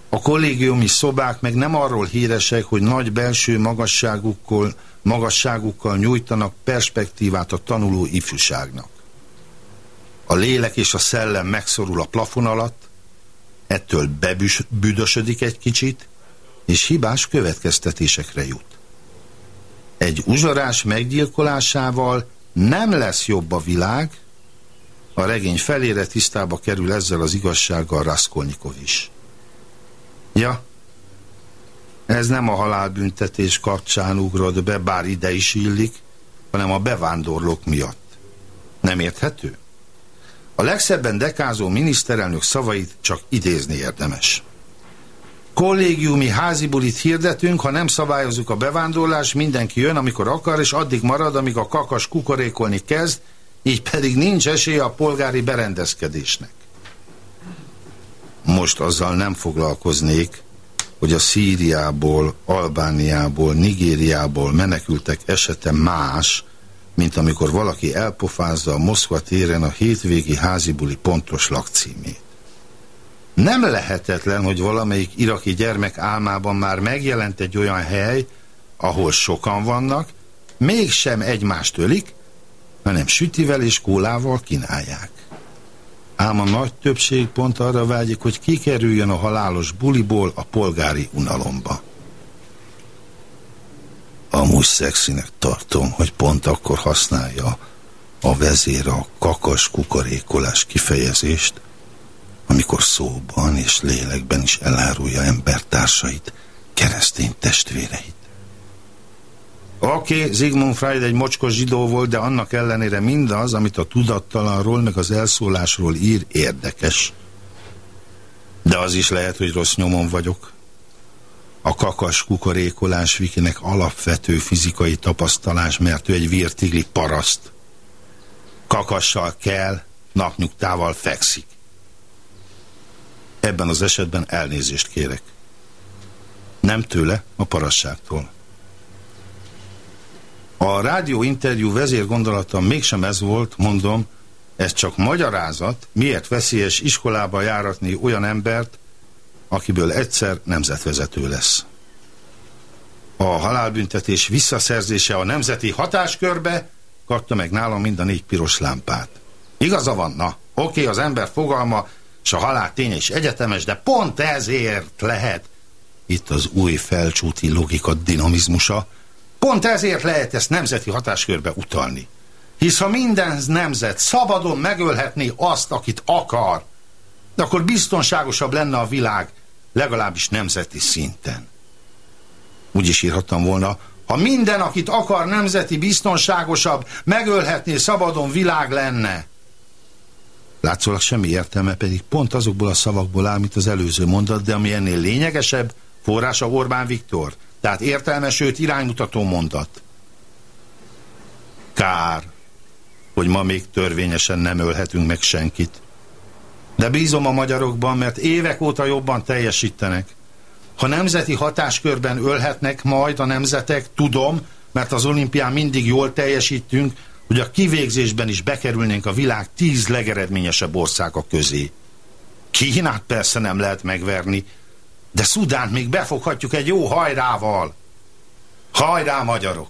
A kollégiumi szobák meg nem arról híresek, hogy nagy belső magasságukkal, magasságukkal nyújtanak perspektívát a tanuló ifjúságnak. A lélek és a szellem megszorul a plafon alatt, ettől bebüdösödik egy kicsit, és hibás következtetésekre jut. Egy uzsorás meggyilkolásával nem lesz jobb a világ, a regény felére tisztába kerül ezzel az igazsággal Raskolnikov is. Ja, ez nem a halálbüntetés kapcsán ugrott be, bár ide is illik, hanem a bevándorlók miatt. Nem érthető? A legszebben dekázó miniszterelnök szavait csak idézni érdemes kollégiumi házibulit hirdetünk, ha nem szabályozunk a bevándorlás, mindenki jön, amikor akar, és addig marad, amíg a kakas kukorékolni kezd, így pedig nincs esélye a polgári berendezkedésnek. Most azzal nem foglalkoznék, hogy a Szíriából, Albániából, Nigériából menekültek esete más, mint amikor valaki elpofázza a Moszkva téren a hétvégi házibuli pontos lakcímét. Nem lehetetlen, hogy valamelyik iraki gyermek álmában már megjelent egy olyan hely, ahol sokan vannak, mégsem egymást ölik, hanem sütivel és kólával kínálják. ám a nagy többség pont arra vágyik, hogy kikerüljön a halálos buliból a polgári unalomba. Amúgy szexinek tartom, hogy pont akkor használja a vezér a kakas kukorékolás kifejezést, amikor szóban és lélekben is elárulja embertársait, keresztény testvéreit. Oké, okay, Sigmund Freud egy mocskos zsidó volt, de annak ellenére mindaz, amit a tudattalanról meg az elszólásról ír, érdekes. De az is lehet, hogy rossz nyomon vagyok. A kakas kukorékolás Vikinek alapvető fizikai tapasztalás, mert ő egy virtigli paraszt. Kakassal kell, napnyugtával fekszik. Ebben az esetben elnézést kérek. Nem tőle, a parasságtól. A rádió interjú vezérgondolata mégsem ez volt, mondom, ez csak magyarázat, miért veszélyes iskolába járatni olyan embert, akiből egyszer nemzetvezető lesz. A halálbüntetés visszaszerzése a nemzeti hatáskörbe kapta meg nálam mind a négy piros lámpát. Igaza van, na, oké, az ember fogalma és a halál ténye is egyetemes, de pont ezért lehet itt az új felcsúti logika dinamizmusa, Pont ezért lehet ezt nemzeti hatáskörbe utalni. Hisz ha minden nemzet szabadon megölhetné azt, akit akar, akkor biztonságosabb lenne a világ, legalábbis nemzeti szinten. Úgy is írhattam volna, ha minden, akit akar nemzeti biztonságosabb, megölhetné, szabadon világ lenne. Látszólag semmi értelme pedig pont azokból a szavakból áll, mint az előző mondat, de ami ennél lényegesebb, forrása Orbán Viktor – tehát értelmes, őt iránymutató mondat. Kár, hogy ma még törvényesen nem ölhetünk meg senkit. De bízom a magyarokban, mert évek óta jobban teljesítenek. Ha nemzeti hatáskörben ölhetnek majd a nemzetek, tudom, mert az olimpián mindig jól teljesítünk, hogy a kivégzésben is bekerülnénk a világ tíz legeredményesebb országa közé. Kínát persze nem lehet megverni, de Szudánt még befoghatjuk egy jó hajrával. Hajrá, magyarok!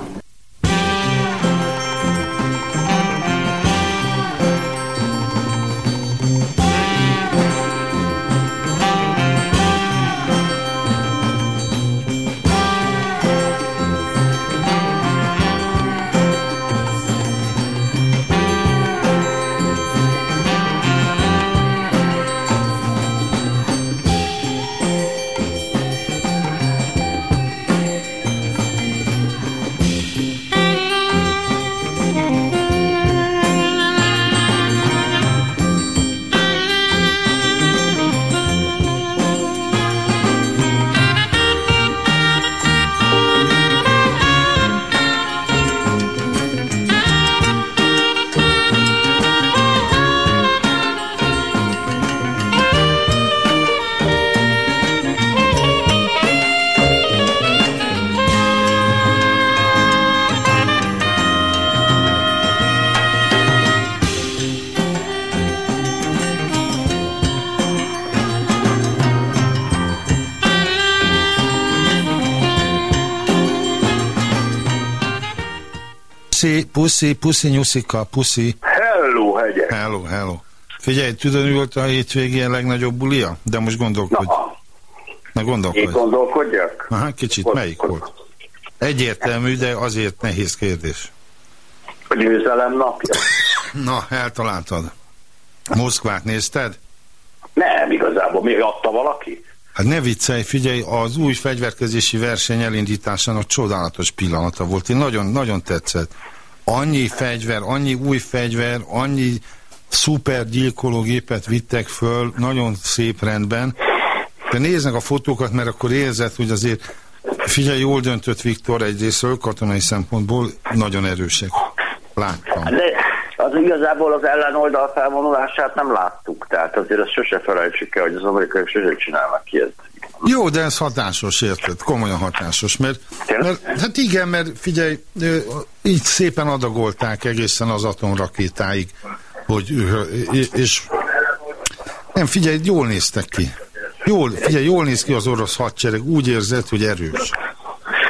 Puszi, puszi, nyuszika, puszi. Hello, hegyek! Hello, hello. Figyelj, tudod, mi volt a hétvégén legnagyobb bulia? De most gondolkodj. Na, Na én gondolkodj. gondolkodjak? Aha, kicsit, Hogy- melyik volt? Egyértelmű, de azért nehéz kérdés. A győzelem napja? Na, eltaláltad. Moszkvát nézted? Nem, igazából. Mi adta valaki? Hát ne viccelj, figyelj, az új fegyverkezési verseny elindításának csodálatos pillanata volt. Én nagyon, nagyon tetszett. Annyi fegyver, annyi új fegyver, annyi szuper gyilkológépet vittek föl, nagyon szép rendben. De néznek a fotókat, mert akkor érzed, hogy azért figyelj, jól döntött Viktor egyrésztről, katonai szempontból nagyon erősek. Láttam. De az igazából az ellenoldal felvonulását nem láttuk. Tehát azért azt sose felejtsük el, hogy az amerikaiak sose csinálnak ezt. Jó, de ez hatásos, érted? Komolyan hatásos, mert, mert hát igen, mert figyelj, így szépen adagolták egészen az atomrakétáig, hogy, és nem, figyelj, jól néztek ki. Jól, figyelj, jól néz ki az orosz hadsereg, úgy érzed, hogy erős.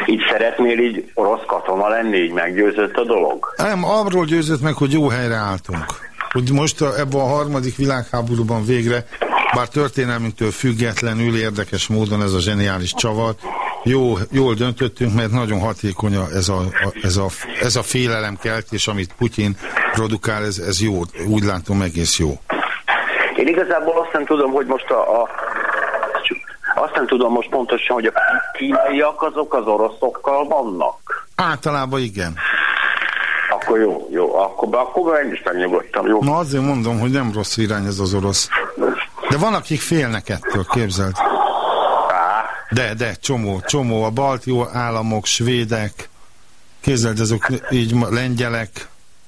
Így szeretnél így orosz katona lenni, így meggyőzött a dolog? Nem, arról győzött meg, hogy jó helyre álltunk. Hogy most ebben a harmadik világháborúban végre, bár történelmünktől függetlenül érdekes módon ez a zseniális csavar, jó, jól döntöttünk, mert nagyon hatékony a- ez a, a, ez a, ez a félelemkeltés, amit Putyin produkál, ez, ez jó, úgy látom egész jó. Én igazából azt nem tudom, hogy most a, a azt nem tudom most pontosan, hogy a kínaiak azok az oroszokkal vannak. Általában igen. Akkor jó, jó, akkor, akkor én is megnyugodtam, jó. Na azért mondom, hogy nem rossz irány ez az orosz. De van, akik félnek ettől, képzeld. De, de, csomó, csomó. A balti államok, svédek, képzeld, azok így lengyelek,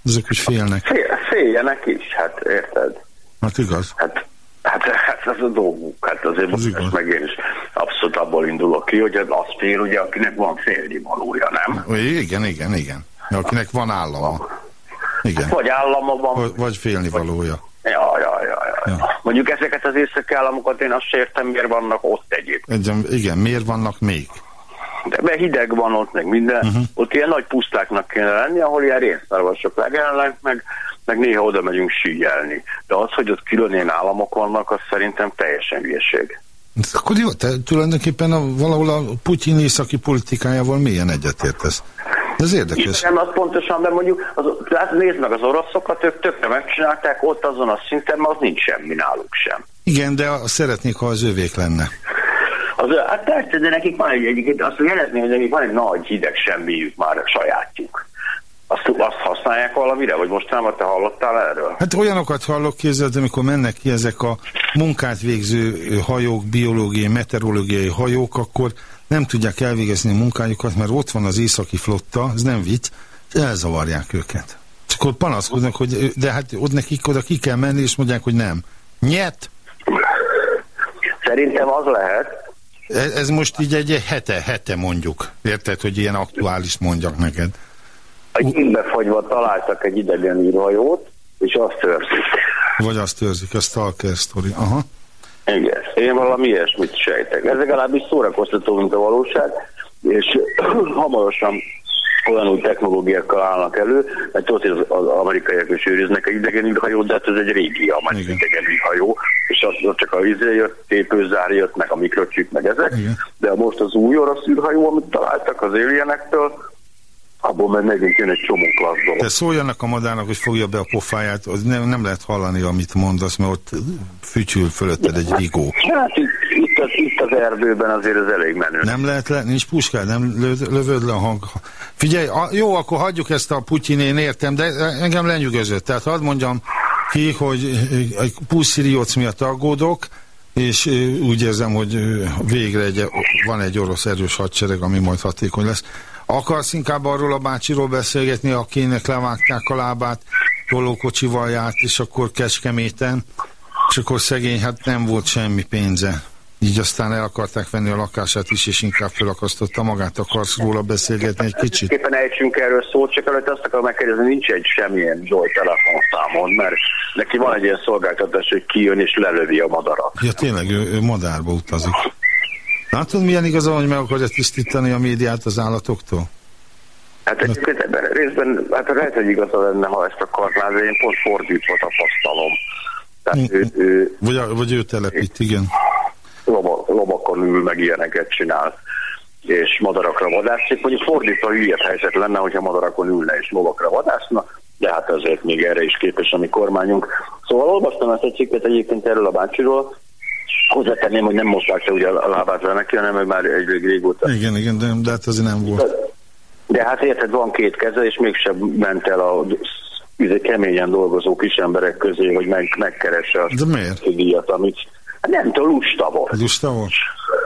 azok is félnek. fél, féljenek is, hát érted? Hát igaz. Hát, hát, hát ez a dolguk, hát azért most igaz. meg én is abszolút abból indulok ki, hogy az az fél, ugye, akinek van félni valója, nem? Igen, igen, igen. Akinek van állama. Igen. Vagy állama van, Vagy- Vagy félni valója. Ja, ja, ja. Mondjuk ezeket az északi államokat én azt értem, miért vannak ott egyébként. Egy, igen, miért vannak még? De mert hideg van ott, meg minden. Mhm. Uh-huh. Ott ilyen nagy pusztáknak kéne lenni, ahol ilyen rénszarvasok legelnek, meg, meg néha oda megyünk síjelni. De az, hogy ott külön ilyen államok vannak, az szerintem teljesen hülyeség. Akkor jó, te tulajdonképpen a, valahol a Putyin északi politikájával mélyen egyetértesz. Ez érdekes. Nem, az pontosan, mert mondjuk, az, hát nézd meg az oroszokat, ők tökre megcsinálták, ott azon a szinten, mert az nincs semmi náluk sem. Igen, de azt szeretnék, ha az övék lenne. Az, hát persze, de nekik van egy egyébként, azt jelezni, hogy nekik van egy nagy hideg semmiük már sajátjuk. Azt, azt használják valamire, vagy mostanában te hallottál erről? Hát olyanokat hallok, képzeld, amikor mennek ki ezek a munkát végző hajók, biológiai, meteorológiai hajók, akkor nem tudják elvégezni a munkájukat, mert ott van az északi flotta, ez nem vicc, és elzavarják őket. És akkor panaszkodnak, hogy de hát ott nekik oda ki kell menni, és mondják, hogy nem. Nyet! Szerintem az lehet, Ez, ez most így egy, egy hete, hete mondjuk. Érted, hogy ilyen aktuális mondjak neked. hogy ingbefagyva találtak egy idegen űrhajót, és azt őrzik. Vagy azt őrzik, a Stalker Story. Aha. Igen, én valami ilyesmit sejtek. Ez legalábbis szórakoztató, mint a valóság, és hamarosan olyan új technológiákkal állnak elő, mert ott az, az amerikaiak is őriznek egy idegen űrhajót, de hát ez egy régi amerikai idegen űrhajó, és az, ott csak a vízre jött, tépőzár jött, meg a mikrocsip, meg ezek, Igen. de most az új orosz űrhajó, amit találtak az alienektől, abból meg megint jön egy csomó klassz dolog. Te szóljanak a madárnak, hogy fogja be a pofáját, az nem, nem lehet hallani, amit mondasz, mert ott fütyül fölötted egy rigó. Hát itt, az, itt az erdőben azért ez elég menő. Nem lehet le, nincs puskád, nem lő, lövöd le a hang. Figyelj, a, jó, akkor hagyjuk ezt a Putyin, én értem, de engem lenyűgözött. Tehát hadd mondjam ki, hogy egy puszirióc miatt aggódok, és úgy érzem, hogy végre egy, van egy orosz erős hadsereg, ami majd hatékony lesz. Akarsz inkább arról a bácsiról beszélgetni, akinek levágták a lábát, tolókocsival járt, és akkor Kecskeméten, és akkor szegény, hát nem volt semmi pénze. Így aztán el akarták venni a lakását is, és inkább felakasztotta magát. Akarsz róla beszélgetni egy kicsit? Éppen ejtsünk erről szót, csak előtt azt akarom megkérdezni, nincs egy semmilyen Zsolt telefonszámon, mert neki van egy ilyen szolgáltatás, hogy kijön és lelövi a madarat. Ja, tényleg, ő, ő madárba utazik. Látod, milyen igaza, hogy meg akarja tisztítani a médiát az állatoktól? Hát egyébként ebben részben, hát lehet, hogy igaza lenne, ha ezt akarná, de én pont fordítva tapasztalom. Tehát ő, ő Vagy, vagy ő telepít, igen. loba, lobakon ül, meg ilyeneket csinál, és madarakra vadászik, mondjuk fordítva hülyebb helyzet lenne, hogyha madarakon ülne és lovakra vadászna, de hát azért még erre is képes a mi kormányunk. Szóval olvastam ezt a cikket egyébként erről a bácsiról, hozzátenném, hogy nem most vágta ugye a lábát vele neki, hanem ő már egy régóta Igen, igen, de, de hát azért nem volt. de hát érted, van két keze, és mégsem ment el a izé, keményen dolgozó kis emberek közé, hogy meg, megkeresse a De miért? díjat, amit hát nem tudom, lusta volt. Lusta volt?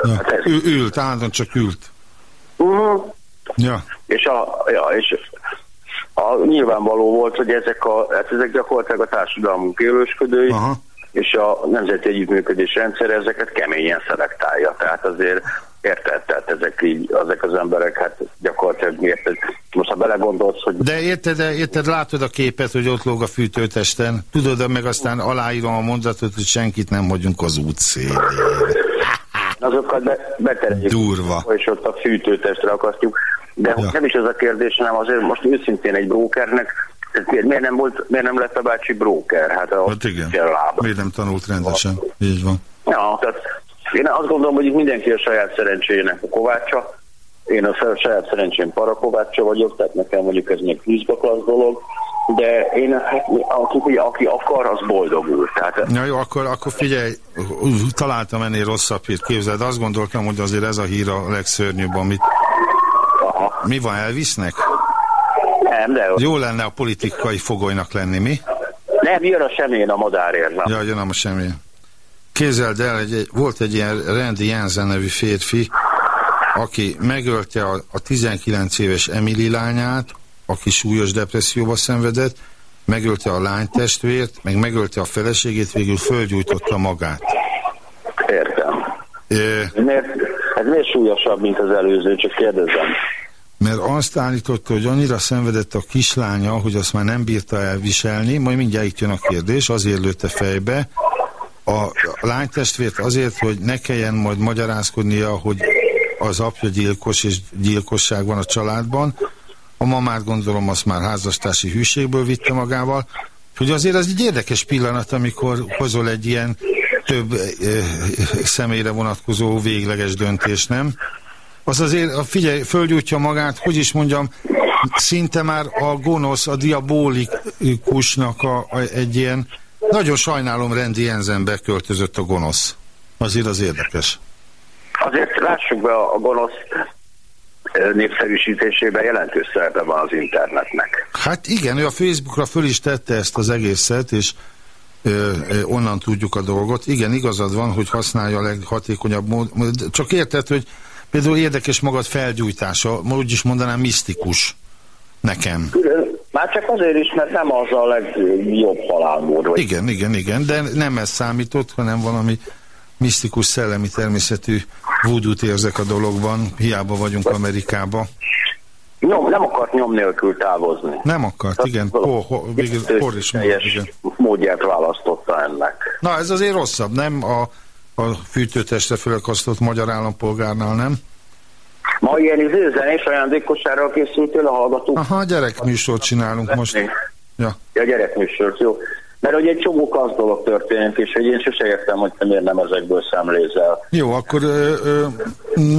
Ja. Ő, ült, állandóan csak ült. Uh-huh. Ja. És, a, ja, és a, nyilvánvaló volt, hogy ezek, a, hát ezek gyakorlatilag a társadalmunk élősködői, Aha. És a nemzeti együttműködés rendszer ezeket keményen szelektálja. Tehát azért érted, tehát ezek így, ezek az emberek, hát gyakorlatilag miért, most ha belegondolsz, hogy De érted, érted, látod a képet, hogy ott lóg a fűtőtesten, tudod, meg aztán aláírom a mondatot, hogy senkit nem hagyunk az út szélén. azokat be, betereljük, Durva. és ott a fűtőtestre akasztjuk. De Ja. nem is az a kérdés, hanem azért most őszintén egy brókernek, miért miért nem, volt, miért nem lett a bácsi bróker? Hát a Hát igen. lába. Miért nem tanult rendesen? Így van. Ja, tehát én azt gondolom, hogy itt mindenki a saját szerencséjének a kovácsa. Én a saját szerencsém parakovácsa vagyok, tehát nekem mondjuk ez még küzdbaklassz dolog, de én, aki, ugye, aki akar, az boldogul. Tehát Na jó, akkor, akkor figyelj, találtam ennél rosszabb hírt, képzeld, azt gondoltam, hogy azért ez a hír a legszörnyűbb, amit... aha, Mi van, Elvisznek? Nem, de Jó lenne a politikai fogolynak lenni, mi? nem, jön a semén a madárért. nem. Ja, jön a semmi. Képzeld el, egy, egy, volt egy ilyen Randy Jensen nevű férfi, aki megölte a, a 19 éves Emily lányát, aki súlyos depresszióba szenvedett, megölte a lány testvért, meg megölte a feleségét, végül fölgyújtotta magát. Értem. Ö, Ez miért, ez miért súlyosabb, mint az előző, csak kérdezem. Mert azt állította, hogy annyira szenvedett a kislánya, hogy azt már nem bírta elviselni, majd mindjárt itt jön a kérdés, azért lőtte fejbe, a, lánytestvért azért, hogy ne kelljen majd magyarázkodnia, hogy az apja gyilkos és gyilkosság van a családban. A mamát gondolom azt már házastársi hűségből vitte magával, hogy azért az egy érdekes pillanat, amikor hozol egy ilyen több ö, ö, személyre vonatkozó végleges döntés, nem? Az azért, figyelj, földgyújtja magát, hogy is mondjam, szinte már a gonosz, a diabolikusnak a, a, egy ilyen, nagyon sajnálom, Rendi Jensenbe költözött a gonosz. Azért az érdekes. Azért lássuk be a, a gonosz népszerűsítésében jelentős szerepe van az internetnek. Hát igen, ő a Facebookra föl is tette ezt az egészet, és ö, ö, onnan tudjuk a dolgot. Igen, igazad van, hogy használja a leghatékonyabb mód. Csak érted, hogy például érdekes magad felgyújtása, úgy is mondanám misztikus nekem. Már csak azért is, mert nem az a legjobb halálmód. Vagy Igen, igen, igen, de nem ez számított, hanem valami misztikus, szellemi természetű vúdút érzek a dologban, hiába vagyunk Amerikába. Nyom, nem akart nyom nélkül távozni. Nem akart, igen, por, por, végül por is módját választotta ennek. Na, ez azért rosszabb, nem? A, a fűtőtestre fölakasztott magyar állampolgárnál, nem? Ma ilyen izé, zenés ajándékosárral készültél a hallgatók? Aha, gyerekműsort csinálunk most. Ja. Ja, gyerekműsort, jó. Mert hogy egy csomó az dolog történik, és hogy én sose értem, hogy te miért nem ezekből szemlézel. Jó, akkor ö, ö,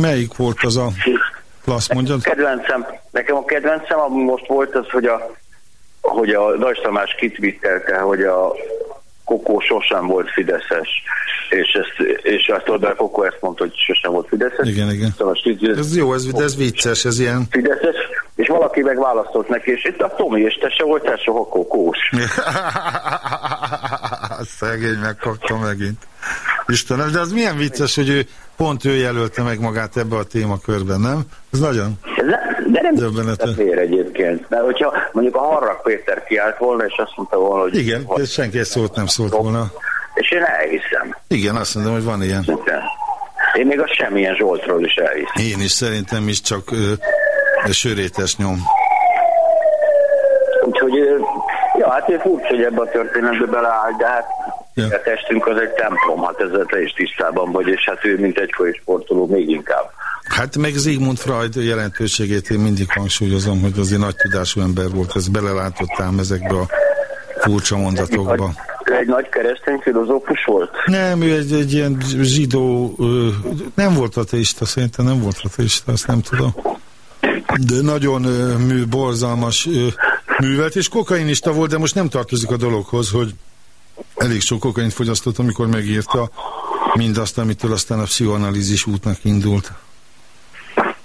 melyik volt az a klassz, mondjad? Kedvencem, nekem a kedvencem, ami most volt az, hogy a, hogy a Dajs Tamás kitvittelte, hogy a Kokó sosem volt Fideszes, és ezt, és azt oda Kokó ezt mondta, hogy sosem volt Fideszes. Igen, igen. Szóval Ez jó, ez, ez vicces, ez ilyen... Fideszes, és valaki meg választott neki, és itt a Tomi, és te se voltál soha kokós. Szegény megkapta megint. Istenem, de az milyen vicces, hogy ő pont ő jelölte meg magát ebbe a témakörben, nem? Ez nagyon. De nem Döbbenetes. fér egyébként. Mert hogyha mondjuk a Harrak Péter kiállt volna, és azt mondta volna, hogy... Igen, senki egy szót nem szólt volna. És én elhiszem. Igen, azt mondom, hogy van ilyen. Én még a semmilyen Zsoltról is elhiszem. Én is szerintem is csak ö, sörétes nyom. Úgyhogy, ja, hát én furcsa, hogy ebbe a történetbe beleáll, de hát Ja. a testünk az egy templom, hát ezzel te is tisztában vagy, és hát ő, mint egykori sportoló, még inkább. Hát meg Zigmund Freud jelentőségét én mindig hangsúlyozom, hogy azért nagy tudású ember volt, ez belelátott ám ezekbe a furcsa mondatokba. Egy nagy keresztény filozófus volt? Nem, ő egy, egy ilyen zsidó, nem volt ateista, szerintem nem volt ateista, azt nem tudom. De nagyon mű, borzalmas művelt, és kokainista volt, de most nem tartozik a dologhoz, hogy elég sok kokaint fogyasztott, amikor megírta mindazt, amitől aztán a pszichoanalízis útnak indult.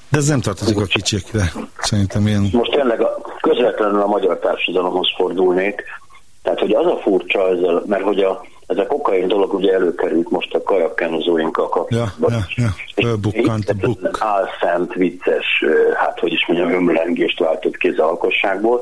De ez nem tartozik a kicsikre. Szerintem ilyen... Most tényleg a, közvetlenül a magyar társadalomhoz fordulnék. Tehát, hogy az a furcsa ezzel, mert hogy a, ez a kokain dolog ugye előkerült most a kajakkenozóinkkal kapcsolatban. Ja, ja, ja. Fölbukkant a buk. Álszent, vicces, hát hogy is mondjam, ömlengést váltott ki az alkosságból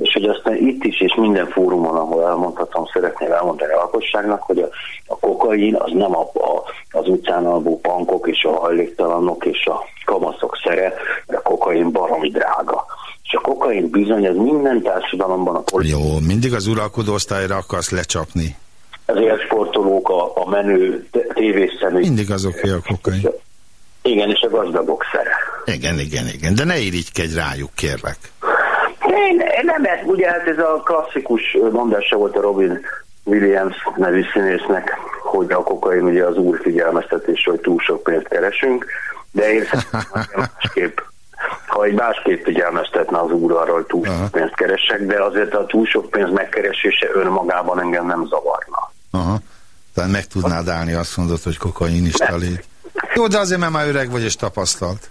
és hogy aztán itt is, és minden fórumon, ahol elmondhatom, szeretném elmondani a lakosságnak, hogy a, a kokain az nem a, a, az utcán alvó pankok és a hajléktalanok és a kamaszok szere, de a kokain baromi drága. És a kokain bizony, ez minden társadalomban a politikai... Jó, mindig az uralkodó osztályra akarsz lecsapni. Az élsportolók, a, a menő tévészemű. Mindig azok, a kokain. Igen, és a gazdagok szere. Igen, igen, igen, de ne irigykedj rájuk, kérlek. Én, nem, ez, ugye hát ez a klasszikus mondása volt a Robin Williams nevű színésznek, hogy a kokain ugye az úr figyelmeztetés, hogy túl sok pénzt keresünk, de én másképp ha egy másképp figyelmeztetne az úr arra, hogy túl sok pénzt keresek, de azért a túl sok pénz megkeresése önmagában engem nem zavarna. Aha. Tehát meg tudnád állni, azt mondod, hogy kokainista légy. Jó, de azért, mert már öreg vagy és tapasztalt.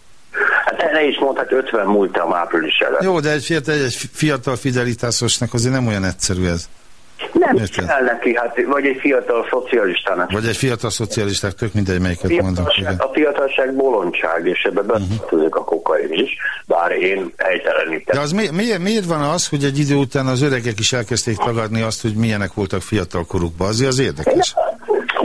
Hát ne is mondhat, 50 múltam április előtt. Jó, de egy fiatal, egy fiatal fidelitásosnak azért nem olyan egyszerű ez. Nem Érted? kell neki, hát, vagy egy fiatal szocialistának. Vagy egy fiatal szocialisták, tök mindegy, melyiket mondom. A fiatalság bolondság, és ebbe uh -huh. a kokain is, bár én helytelenítem. De az mi, miért, miért van az, hogy egy idő után az öregek is elkezdték tagadni azt, hogy milyenek voltak fiatal korukban? Azért az érdekes.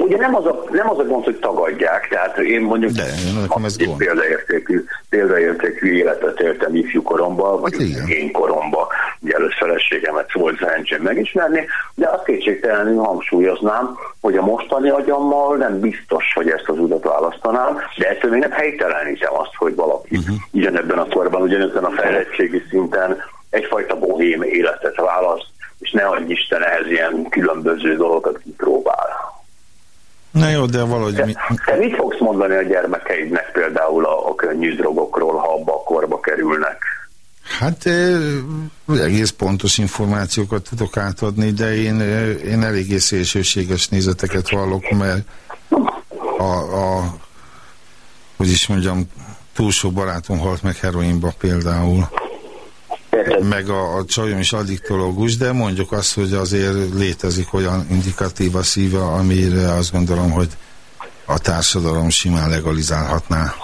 Ugye nem az, a, nem az a gond, hogy tagadják, tehát én mondjuk De, nekem ez gond. példaértékű, példaértékű életet éltem ifjú koromban, vagy hát én koromban, ugye előtt feleségemet volt szerencsém megismerni, de azt kétségtelenül hangsúlyoznám, hogy a mostani agyammal nem biztos, hogy ezt az utat választanám, de ettől még nem helytelenítem azt, hogy valaki uh-huh. ugyanebben a korban, ugyanebben a fejlettségi szinten egyfajta bohém életet választ, és ne adj Isten ehhez ilyen különböző dolgokat kipróbál. Na jó, de valahogy... Te, mi... te mit fogsz mondani a gyermekeidnek például a, a könnyű drogokról, ha abba a korba kerülnek? Hát egész pontos információkat tudok átadni, de én, én eléggé szélsőséges nézeteket vallok, mert a, a hogy is mondjam, túl sok barátom halt meg heroinba például. Meg a, a csajom is addiktológus, de mondjuk azt, hogy azért létezik olyan indikatíva szíve, amire azt gondolom, hogy a társadalom simán legalizálhatná.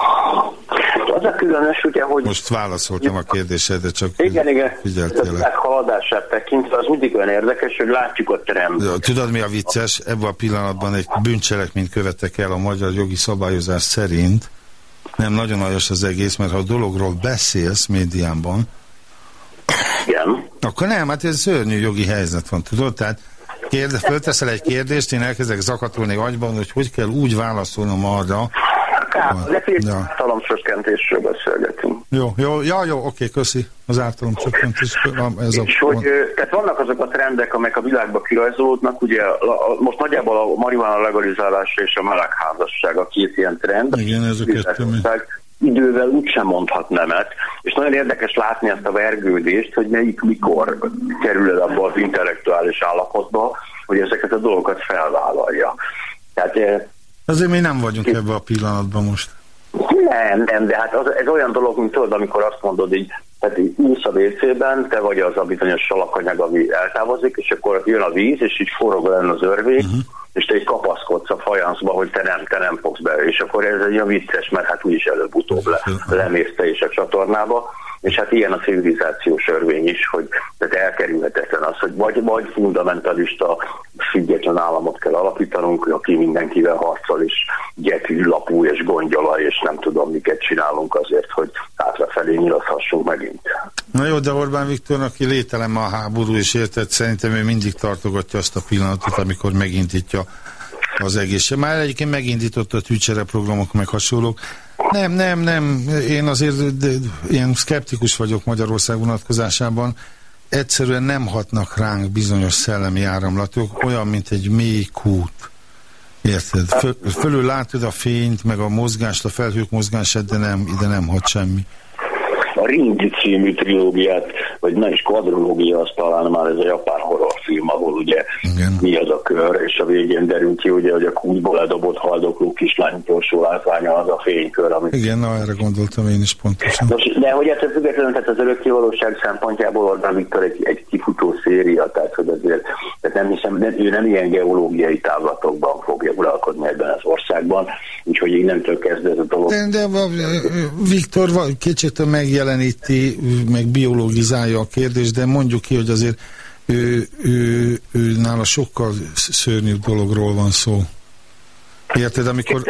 Az a különös, ugye, hogy... Most válaszoltam a kérdésedre, csak igen, igen. figyeltélek. A haladását tekintve az mindig olyan érdekes, hogy látjuk a trend. Tudod, mi a vicces? Ebben a pillanatban egy bűncselekményt követek el a magyar jogi szabályozás szerint. Nem nagyon aljas az egész, mert ha a dologról beszélsz médiában, igen. Akkor nem, hát ez szörnyű jogi helyzet van, tudod? Tehát kérde, fölteszel egy kérdést, én elkezdek zakatolni agyban, hogy hogy kell úgy válaszolnom arra. Ártalomcsökkentésről beszélgetünk. Jó, jó, ja, jó, oké, köszi. Az ártalomcsökkentés. Ez a, és hogy, tehát vannak azok a trendek, amelyek a világban kirajzolódnak, ugye most nagyjából a marihuana legalizálása és a melegházasság a két ilyen trend. Igen, ez a kettő idővel úgysem mondhat nemet, és nagyon érdekes látni ezt a vergődést, hogy melyik mikor kerül el abba az intellektuális állapotba, hogy ezeket a dolgokat felvállalja. Tehát, eh, Azért mi nem vagyunk ebben a pillanatban most. Nem, nem, de hát az, ez olyan dolog, mint tudod, amikor azt mondod így, tehát így ülsz a WC-ben, te vagy az a bizonyos salakanyag, ami eltávozik, és akkor jön a víz, és így forog olyan az örvény, uh-huh és te egy kapaszkodsz a fajanszba, hogy te nem, te nem fogsz be, és akkor ez egy olyan vicces, mert hát úgyis előbb-utóbb le, lemész te is a csatornába, és hát ilyen a civilizációs örvény is, hogy tehát elkerülhetetlen az, hogy vagy, vagy fundamentalista független államot kell alapítanunk, aki mindenkivel harcol, és gyepű, lapú és gondjola, és nem tudom, miket csinálunk azért, hogy hátrafelé nyilathassunk megint. Na jó, de Orbán Viktor, aki lételem a háború, és érted, szerintem ő mindig tartogatja azt a pillanatot, amikor megindítja az egész. Már egyébként megindította a tűcsere programok, meg hasonlók, Nem, nem, nem. Én azért de, ilyen szkeptikus vagyok Magyarország vonatkozásában. Egyszerűen nem hatnak ránk bizonyos szellemi áramlatok, olyan, mint egy mély kút. Érted? Föl, fölül látod a fényt, meg a mozgást, a felhők mozgását, de nem, ide nem hat semmi a Ring című trilógiát, vagy na is kvadrológia, az talán már ez a japán horrorfilm, ahol ugye Igen. mi az a kör, és a végén derül ki, ugye, hogy a kútból ledobott haldokló kislány utolsó látványa az a fénykör. Amit... Igen, na erre gondoltam én is pontosan. Nos, de hogy ettől függetlenül, tehát az örökkévalóság szempontjából Orbán Viktor egy, egy kifutó széria, tehát hogy azért tehát nem hiszem, nem, ő nem ilyen geológiai távlatokban fogja uralkodni ebben az országban, úgyhogy innentől kezdve ez a dolog. De, de Viktor kicsit megjelen megjeleníti, meg biologizálja a kérdést, de mondjuk ki, hogy azért ő, ő, ő nála sokkal szörnyűbb dologról van szó. Érted, amikor...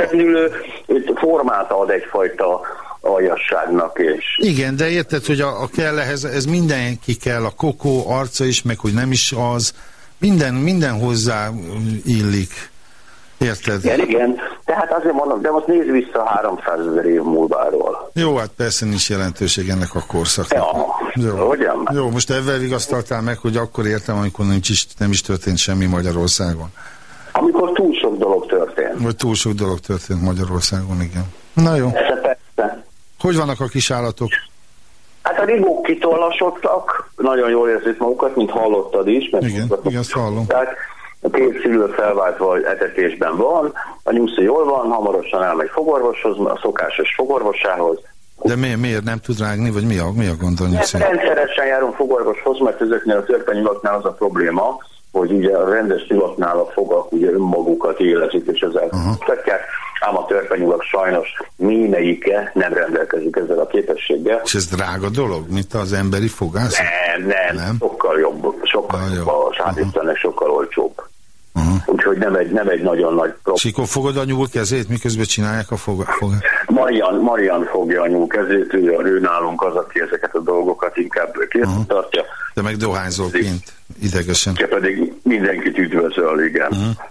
formát ad egyfajta aljasságnak és... Igen, de érted, hogy a, a kell ehhez, ez mindenki kell, a kokó arca is, meg hogy nem is az, minden, minden hozzá illik. Érted? Igen, igen. Tehát azért mondom, de most nézz vissza 300 ezer év múlváról. Jó, hát persze nincs jelentőség ennek a korszaknak. Ja, Jó. Hogyan? Jó, most ebben vigasztaltál meg, hogy akkor értem, amikor nincs is, nem is történt semmi Magyarországon. Amikor túl sok dolog történt. Vagy túl sok dolog történt Magyarországon, igen. Na jó. Persze, persze. Hogy vannak a kis állatok? Hát a rigók kitollasodtak, nagyon jól érzik magukat, mint hallottad is. Mert igen, igen, azt hallom. Tehát a két szülő felváltva etetésben van, a nyuszi jól van, hamarosan elmegy fogorvoshoz, a szokásos fogorvosához. De miért, miért nem tud rágni, vagy mi a, mi a gond nyuszi? Rendszeresen járunk fogorvoshoz, mert ezeknél a törpenyülaknál az a probléma, hogy ugye a rendes nyulatnál a fogak ugye önmagukat élezik, és ezzel mutatják, ám a törpenyulak sajnos némelyike nem rendelkezik ezzel a képességgel. És ez drága dolog, mint az emberi fogász? Nem, nem, nem, sokkal jobb, sokkal ah, jobb, a sokkal olcsóbb. Uh-huh. Úgyhogy nem egy, nem egy nagyon nagy probléma. És akkor fogod a nyúl kezét, miközben csinálják a fogát? Marian, Marian fogja a nyúl kezét, ő, ő nálunk az, aki ezeket a dolgokat inkább kézben uh-huh. tartja. De meg dohányzol kint, idegesen. Ja, pedig mindenkit üdvözöl, igen. Uh-huh.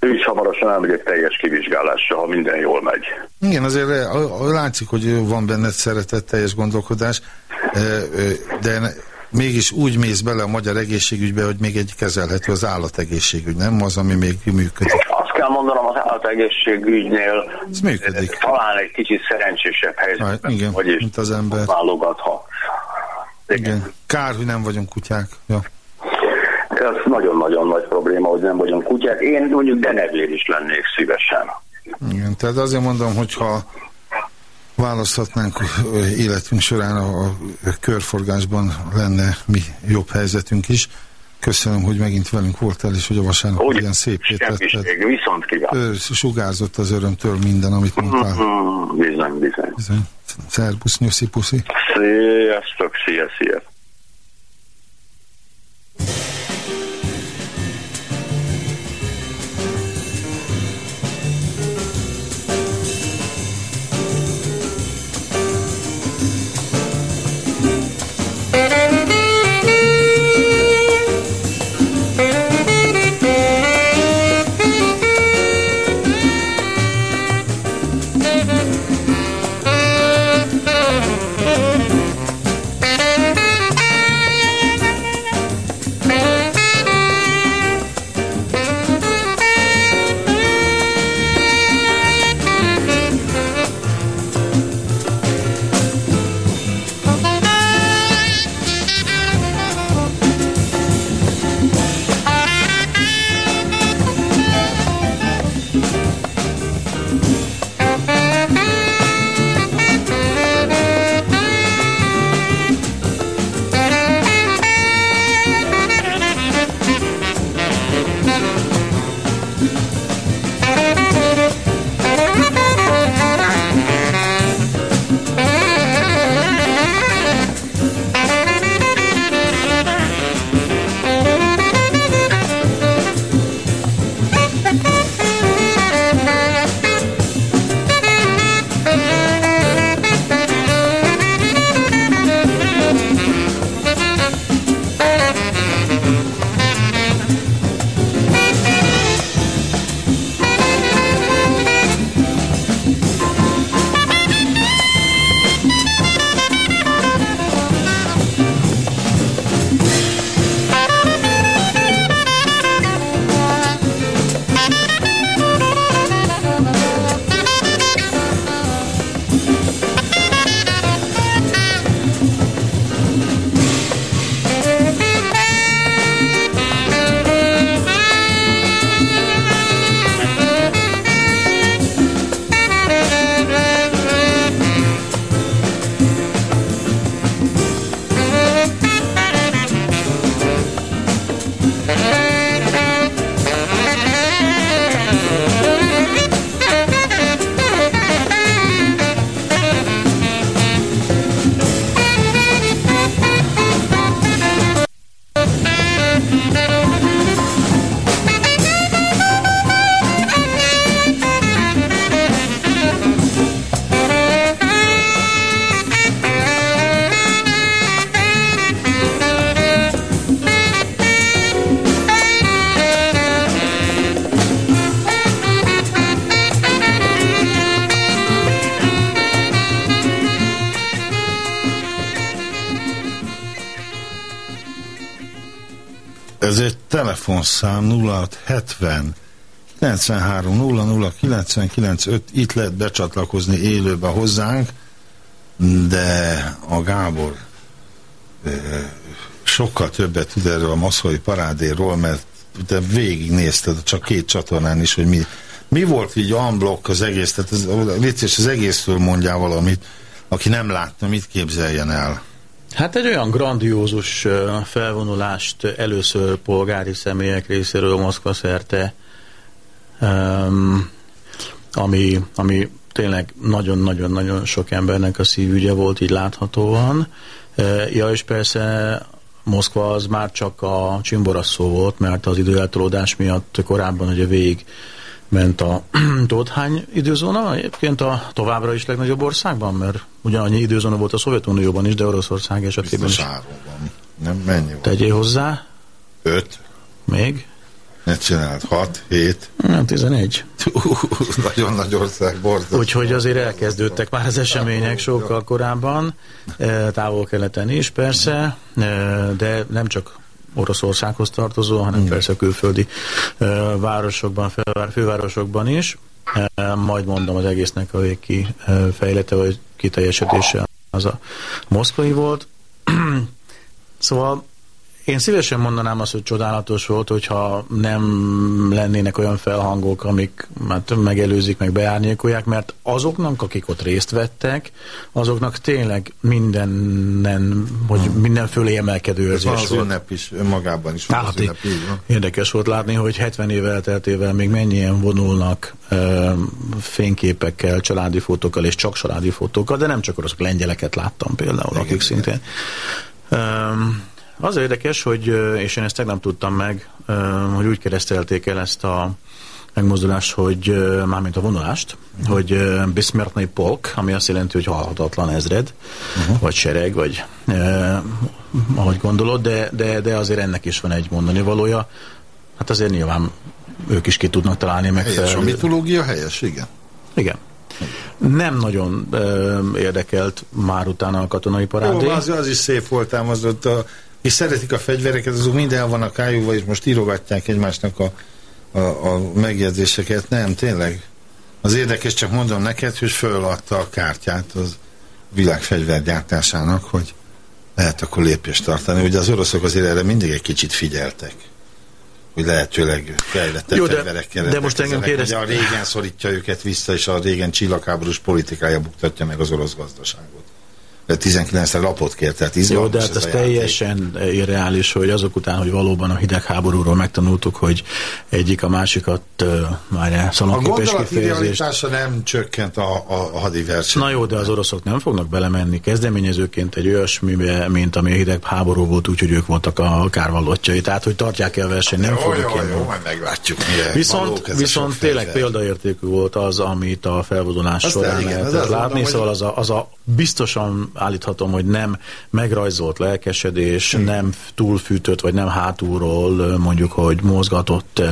Ő is hamarosan elmegy egy teljes kivizsgálásra, ha minden jól megy. Igen, azért látszik, hogy van benned szeretett teljes gondolkodás, de mégis úgy mész bele a magyar egészségügybe, hogy még egy kezelhető az állategészségügy, nem az, ami még működik. Azt kell mondanom az állategészségügynél, Ez működik. talán egy kicsit szerencsésebb helyzetben, hát, igen, vagyis mint az ember. válogathat. Igen. igen. Kár, hogy nem vagyunk kutyák. Ja. Ez nagyon-nagyon nagy probléma, hogy nem vagyunk kutyák. Én mondjuk denevlér is lennék szívesen. Igen, tehát azért mondom, hogyha választhatnánk életünk során a, a körforgásban lenne mi jobb helyzetünk is. Köszönöm, hogy megint velünk voltál, és hogy a vasárnap Úgy, ilyen szép tetted. Viszont kívánok. Sugárzott az örömtől minden, amit mondtál. Mm, bizony, bizony. bizony. Szerbusz, nyuszi, puszi. Sziasztok, szia, szia. Telefonszám 0670 93 00 99 5. Itt lehet becsatlakozni élőbe hozzánk, de a Gábor sokkal többet tud erről a maszkói parádéról, mert te végignézted csak két csatornán is, hogy mi, mi volt így unblock az egész, tehát ez, légy az egészről mondjál valamit, aki nem látta, mit képzeljen el. Hát egy olyan grandiózus felvonulást először polgári személyek részéről Moszkva szerte, ami, ami tényleg nagyon-nagyon-nagyon sok embernek a szívügye volt így láthatóan. Ja, és persze Moszkva az már csak a csimborasszó volt, mert az időeltolódás miatt korábban ugye végig ment a tudod hány időzóna? Egyébként a továbbra is legnagyobb országban, mert ugyanannyi időzóna volt a Szovjetunióban is, de Oroszország esetében Biztos is. van. Nem, mennyi volt? Tegyél hozzá. Öt. Még? Ne csináld, hat, hét. Nem, tizenegy. Nagyon nagy ország, borzasztó. Úgyhogy azért elkezdődtek már az események sokkal korábban, eh, távol-keleten is persze, eh, de nem csak Oroszországhoz tartozó, hanem mm. persze külföldi városokban, fővárosokban is. Majd mondom az egésznek a végki fejlete vagy kiteljesedése az a moszkvai volt. szóval én szívesen mondanám azt, hogy csodálatos volt, hogyha nem lennének olyan felhangok, amik hát megelőzik, meg beárnyékolják, mert azoknak, akik ott részt vettek, azoknak tényleg mindennen, hogy hmm. minden fölé emelkedő érzés volt. az ünnep is, önmagában is hát, ünnep, Érdekes volt látni, hogy 70 év elteltével még mennyien vonulnak uh, fényképekkel, családi fotókkal, és csak családi fotókkal, de nem csak oroszok, lengyeleket láttam például, igen, akik igen. szintén. Um, az érdekes, hogy, és én ezt tegnap tudtam meg, hogy úgy keresztelték el ezt a megmozdulást, hogy mármint a vonulást, uh-huh. hogy Bismarcknai polk, ami azt jelenti, hogy halhatatlan ezred, uh-huh. vagy sereg, vagy eh, ahogy gondolod, de, de, de azért ennek is van egy mondani valója. Hát azért nyilván ők is ki tudnak találni meg. Helyes, a mitológia helyes, igen. Igen. Nem nagyon ö, érdekelt már utána a katonai parádé. Jó, az, az is szép volt ám, az ott a és szeretik a fegyvereket, azok minden van a kájúval, és most írogatják egymásnak a, a, a megjegyzéseket. Nem, tényleg. Az érdekes, csak mondom neked, hogy föladta a kártyát az világfegyvergyártásának, hogy lehet akkor lépést tartani. Ugye az oroszok azért erre mindig egy kicsit figyeltek hogy lehetőleg fejlettebb Jó, de. De most engem kérdez... a régen szorítja őket vissza, és a régen csillagháborús politikája buktatja meg az orosz gazdaságot. 19 lapot kért, tehát Jó, de hát ez, ez teljesen irreális, hogy azok után, hogy valóban a hidegháborúról megtanultuk, hogy egyik a másikat uh, már szalonképes. A nem csökkent a, a, a hadiverseny. Na jó, de az oroszok nem fognak belemenni kezdeményezőként egy olyasmibe, mint ami a hidegháború volt, úgyhogy ők voltak a kárvallottjai. Tehát, hogy tartják el a versenyt, nem jó, jó, jó, majd meglátjuk. Viszont, viszont tényleg példaértékű volt az, amit a felvonulás során lehetett látni, szóval az a, az a biztosan állíthatom, hogy nem megrajzolt lelkesedés, hmm. nem túlfűtött, vagy nem hátulról mondjuk, hogy mozgatott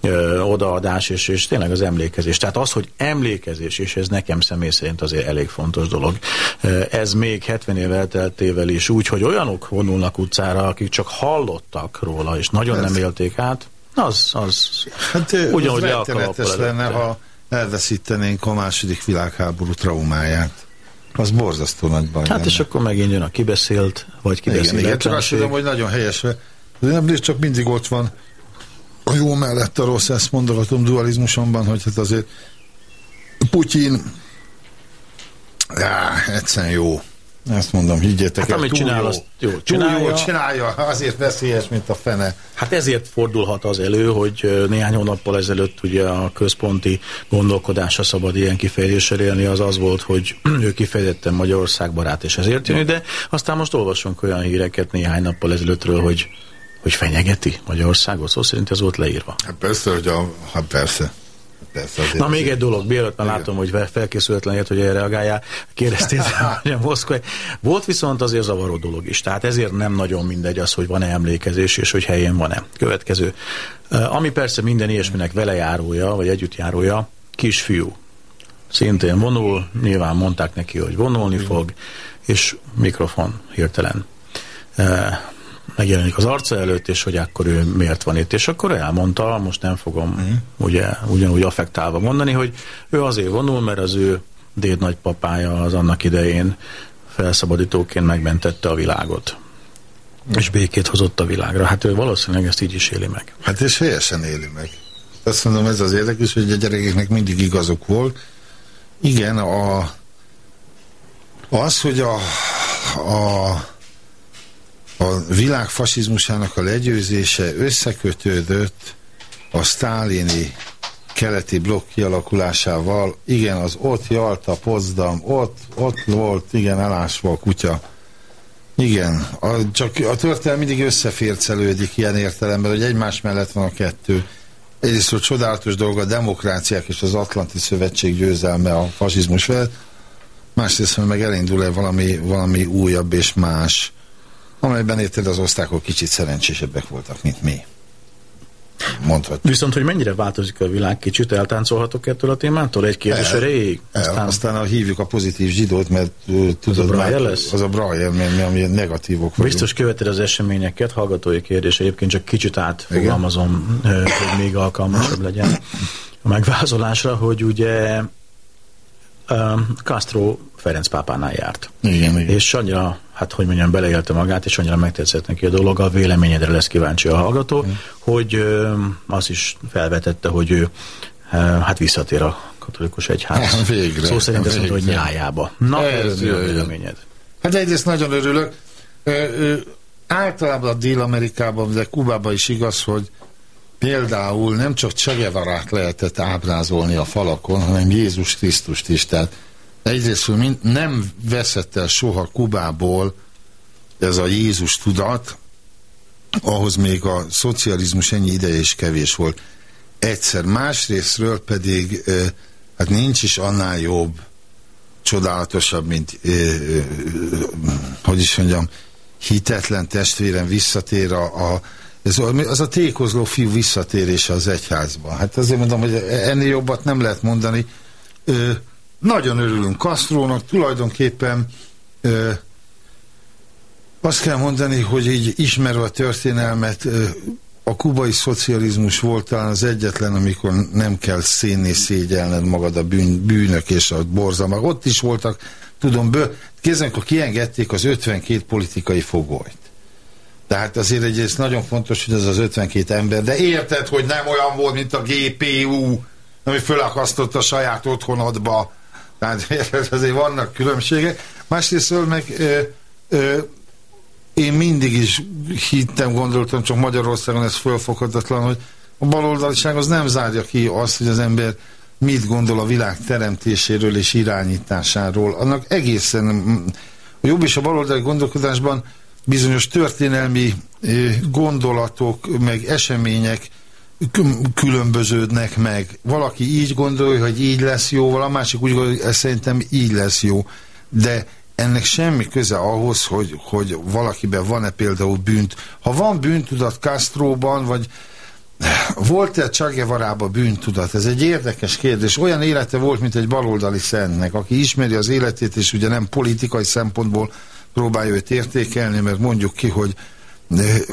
ö, odaadás, és, és tényleg az emlékezés. Tehát az, hogy emlékezés, és ez nekem személy szerint azért elég fontos dolog. Ez még 70 év elteltével is úgy, hogy olyanok vonulnak utcára, akik csak hallottak róla, és nagyon ez... nem élték át, az, az hát, ugyanúgy le lenne, ha elveszítenénk a második világháború traumáját. Az borzasztó nagy baj. Hát és akkor megint jön a kibeszélt, vagy kibeszélt. Igen, igen csak azt mondom, hogy nagyon helyes. De csak mindig ott van a jó mellett a rossz, ezt mondogatom dualizmusomban, hogy hát azért Putyin já, egyszerűen jó. Ezt mondom, higgyétek hát, el, amit csinál, jó. azt jó csinálja. Túl jó csinálja, azért veszélyes, mint a fene. Hát ezért fordulhat az elő, hogy néhány hónappal ezelőtt ugye a központi gondolkodása szabad ilyen kifejezéssel élni, az az volt, hogy ő kifejezetten Magyarország barát, és ezért jön de aztán most olvasunk olyan híreket néhány nappal ezelőttről, hogy hogy fenyegeti Magyarországot, szó szerint ez volt leírva. Hát persze, hogy a, hát persze. Persze, Na még egy dolog, mielőtt már látom, hogy felkészületlenért, hogy erre reagáljál, kérdeztél, hogy a Moszkva. Volt viszont azért zavaró dolog is, tehát ezért nem nagyon mindegy az, hogy van-e emlékezés, és hogy helyén van-e. Következő. Ami persze minden ilyesminek velejárója, vagy együttjárója, kisfiú. Szintén vonul, nyilván mondták neki, hogy vonulni fog, és mikrofon hirtelen megjelenik az arca előtt, és hogy akkor ő miért van itt. És akkor elmondta, most nem fogom mm. ugye, ugyanúgy affektálva mondani, hogy ő azért vonul, mert az ő déd nagypapája az annak idején felszabadítóként megmentette a világot. Mm. És békét hozott a világra. Hát ő valószínűleg ezt így is éli meg. Hát és helyesen éli meg. Azt mondom, ez az érdekes, hogy a gyerekeknek mindig igazuk volt. Igen, a, az, hogy a, a, a világ fasizmusának a legyőzése összekötődött a sztálini keleti blokk kialakulásával, igen, az ott Jalta, Potsdam, ott, ott volt, igen, elásva a kutya. Igen, a, csak a történelem mindig összefércelődik ilyen értelemben, hogy egymás mellett van a kettő. Egyrészt, hogy csodálatos dolog a demokráciák és az Atlanti Szövetség győzelme a fasizmus felett, másrészt, hogy meg elindul-e valami, valami újabb és más, amelyben érted az osztályok kicsit szerencsésebbek voltak, mint mi. Mondhat. Viszont, hogy mennyire változik a világ, kicsit eltáncolhatok ettől a témától? Egy kérdés erejéig? Aztán... aztán a hívjuk a pozitív zsidót, mert uh, tudod, az a már, lesz? Az a Brian, mert ami negatívok vagyunk. Biztos követed az eseményeket, hallgatói kérdés, egyébként csak kicsit átfogalmazom, Igen? hogy még alkalmasabb legyen a megvázolásra, hogy ugye Castro Ferenc pápánál járt. Igen, igen. És annyira, hát hogy mondjam, beleélte magát, és annyira megtetszett neki a dolog, a véleményedre lesz kíváncsi a hallgató, igen. hogy ö, az is felvetette, hogy ő ö, hát visszatér a katolikus egyház. Végre. Szó szerint ezt mondta, hogy nyájába. Na, ez a véleményed. Hát egyrészt nagyon örülök. Ö, ö, általában Dél-Amerikában, de Kubában is igaz, hogy például nem csak Csegevarát lehetett ábrázolni a falakon, hanem Jézus Krisztust is. Tehát egyrészt, hogy nem veszett el soha Kubából ez a Jézus tudat, ahhoz még a szocializmus ennyi ideje is kevés volt. Egyszer, másrésztről pedig hát nincs is annál jobb, csodálatosabb, mint hogy is mondjam, hitetlen testvérem visszatér a, a ez az a tékozló fiú visszatérése az egyházba. Hát azért mondom, hogy ennél jobbat nem lehet mondani. Nagyon örülünk Kastrónak, tulajdonképpen ö, azt kell mondani, hogy így ismerve a történelmet, ö, a kubai szocializmus volt talán az egyetlen, amikor nem kell szénni szégyelned magad a bűn, bűnök és a borzalmak. Ott is voltak, tudom, bő, kézzenek, akkor kiengedték az 52 politikai fogolyt. Tehát azért egyrészt nagyon fontos, hogy ez az 52 ember, de érted, hogy nem olyan volt, mint a GPU, ami fölakasztott a saját otthonodba. Tehát azért vannak különbségek. Másrészt meg ö, ö, én mindig is hittem, gondoltam, csak Magyarországon ez fölfoghatatlan, hogy a baloldaliság az nem zárja ki azt, hogy az ember mit gondol a világ teremtéséről és irányításáról. Annak egészen a jobb és a baloldali gondolkodásban bizonyos történelmi gondolatok, meg események különböződnek meg. Valaki így gondolja, hogy így lesz jó, a másik úgy gondolja, hogy szerintem így lesz jó. De ennek semmi köze ahhoz, hogy, hogy valakiben van-e például bűnt. Ha van bűntudat Castroban, vagy volt-e Csagevarába bűntudat? Ez egy érdekes kérdés. Olyan élete volt, mint egy baloldali szentnek, aki ismeri az életét, és ugye nem politikai szempontból próbálja őt értékelni, mert mondjuk ki, hogy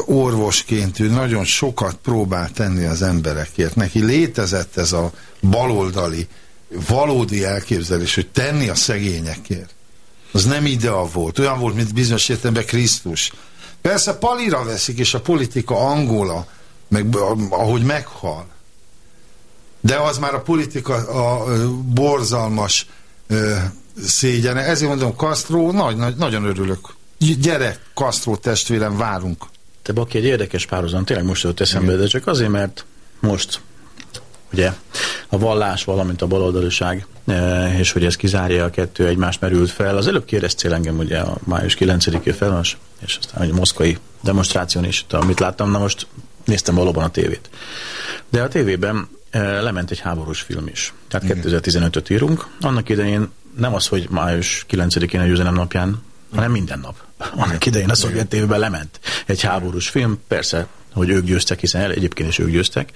orvosként ő nagyon sokat próbál tenni az emberekért. Neki létezett ez a baloldali, valódi elképzelés, hogy tenni a szegényekért. Az nem idea volt. Olyan volt, mint bizonyos értelemben Krisztus. Persze palira veszik, és a politika angola, meg ahogy meghal. De az már a politika a borzalmas szégyene. Ezért mondom, Castro, nagy, nagy, nagyon örülök. Gyere, Castro testvérem, várunk. Te Baki, egy érdekes párhuzam, tényleg most jött eszembe, de csak azért, mert most ugye a vallás, valamint a baloldaliság, e, és hogy ez kizárja a kettő, egymást merült fel. Az előbb kérdeztél engem ugye a május 9-é felmas, és aztán a moszkvai demonstráción is, amit láttam, na most néztem valóban a tévét. De a tévében e, lement egy háborús film is. Tehát 2015-öt írunk. Annak idején nem az, hogy május 9-én a győzelem napján, hanem minden nap. Annak idején a szovjet tévében lement egy háborús film, persze, hogy ők győztek, hiszen egyébként is ők győztek.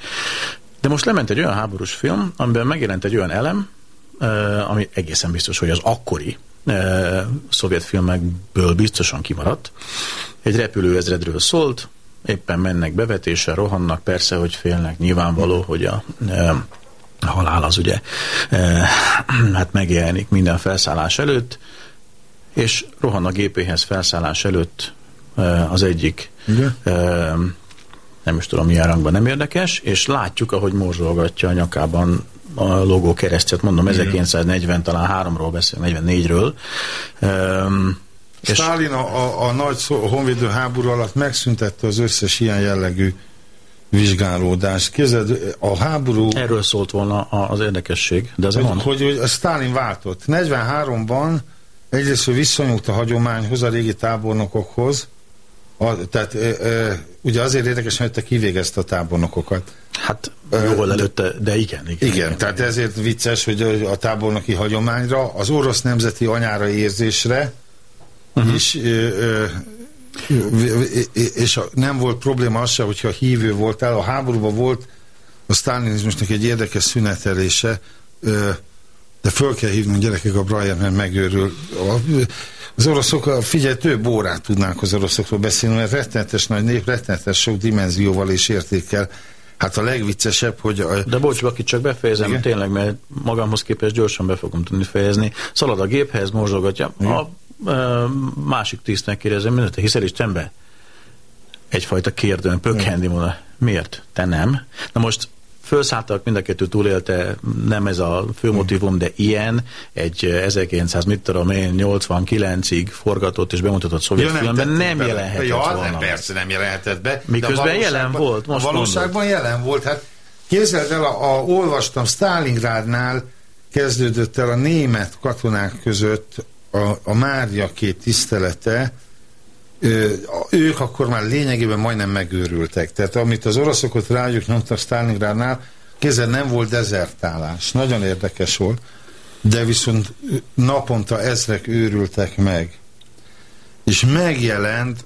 De most lement egy olyan háborús film, amiben megjelent egy olyan elem, ami egészen biztos, hogy az akkori szovjet filmekből biztosan kimaradt. Egy repülőezredről szólt, éppen mennek bevetéssel, rohannak, persze, hogy félnek, nyilvánvaló, hogy a a halál az ugye hát megjelenik minden felszállás előtt, és rohan a gépéhez felszállás előtt az egyik e, nem is tudom milyen rangban, nem érdekes, és látjuk, ahogy morzsolgatja a nyakában a logó keresztjét, mondom, 1940, talán 3-ról beszél, 44-ről. Um, Stalin a, a, a nagy szó, a honvédő háború alatt megszüntette az összes ilyen jellegű vizsgálódást. Képzeld, a háború... Erről szólt volna az érdekesség, de az hogy, mond. hogy, hogy a Stalin váltott. 43-ban egyrészt, hogy visszanyúlt a hagyományhoz, a régi tábornokokhoz, a, tehát e, e, ugye azért érdekes, hogy te kivégezte a tábornokokat. Hát jól előtte, de igen. Igen, igen, igen tehát igen. ezért vicces, hogy a tábornoki hagyományra, az orosz nemzeti anyára érzésre, uh-huh. és, és nem volt probléma az se, hogyha hívő voltál. A háborúban volt a sztálinizmusnak egy érdekes szünetelése, de föl kell hívnunk gyerekek a Brian, mert megőrül. Az oroszok, figyelj, több órát tudnánk az oroszokról beszélni, mert rettenetes nagy nép, rettenetes sok dimenzióval és értékkel. Hát a legviccesebb, hogy... A... De bocs, aki csak befejezem, Igen? tényleg, mert magamhoz képest gyorsan be fogom tudni fejezni. Szalad a géphez, morzsolgatja. Igen? A másik tiszt megkérdezem, mindent, te hiszel Istenbe? Egyfajta kérdőn, pökhendi volna. Miért? Te nem? Na most felszálltak, mind a kettő túlélte, nem ez a fő motivum, de ilyen egy 1900, mit tudom én, 89-ig forgatott és bemutatott szovjet ja, filmben nem, nem jelenhetett ja, volna. Nem, persze nem jelenhetett be. Miközben jelen volt, most valóságban mondod. jelen volt. Hát képzeld el, a, a, olvastam, Stalingrádnál kezdődött el a német katonák között a, a Mária két tisztelete, ők akkor már lényegében majdnem megőrültek. Tehát amit az oroszokat rájuk nyomtak Stalingrádnál, kézzel nem volt dezertálás. Nagyon érdekes volt, de viszont naponta ezrek őrültek meg. És megjelent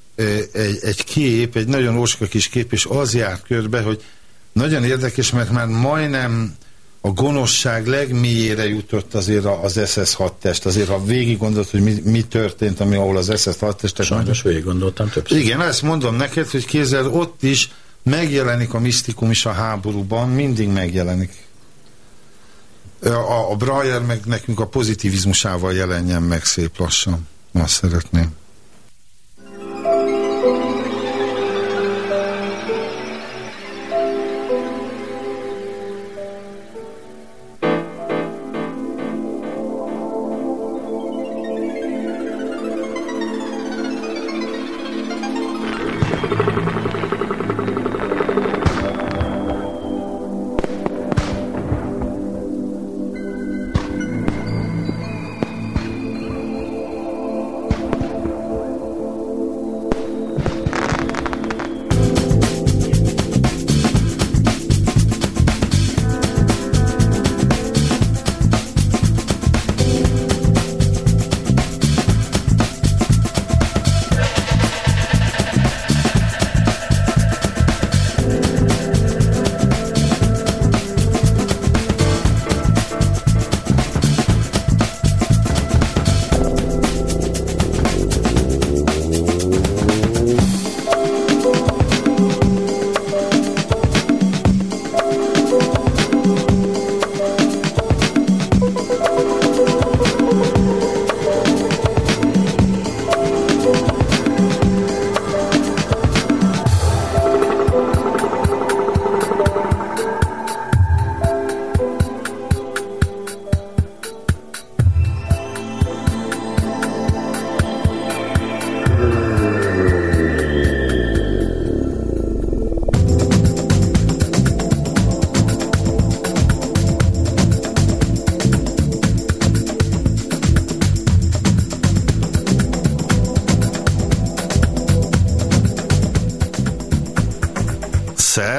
egy, egy kép, egy nagyon óska kis kép, és az járt körbe, hogy nagyon érdekes, mert már majdnem a gonoszság legmélyére jutott azért az SS-6 test. Azért, ha végig gondolt, hogy mi, mi történt, ami ahol az SS-6 testek... Sajnos végig gondoltam többször. Igen, ezt mondom neked, hogy kézzel ott is megjelenik a misztikum is a háborúban, mindig megjelenik. A, a Breyer meg nekünk a pozitivizmusával jelenjen meg szép lassan. Azt szeretném.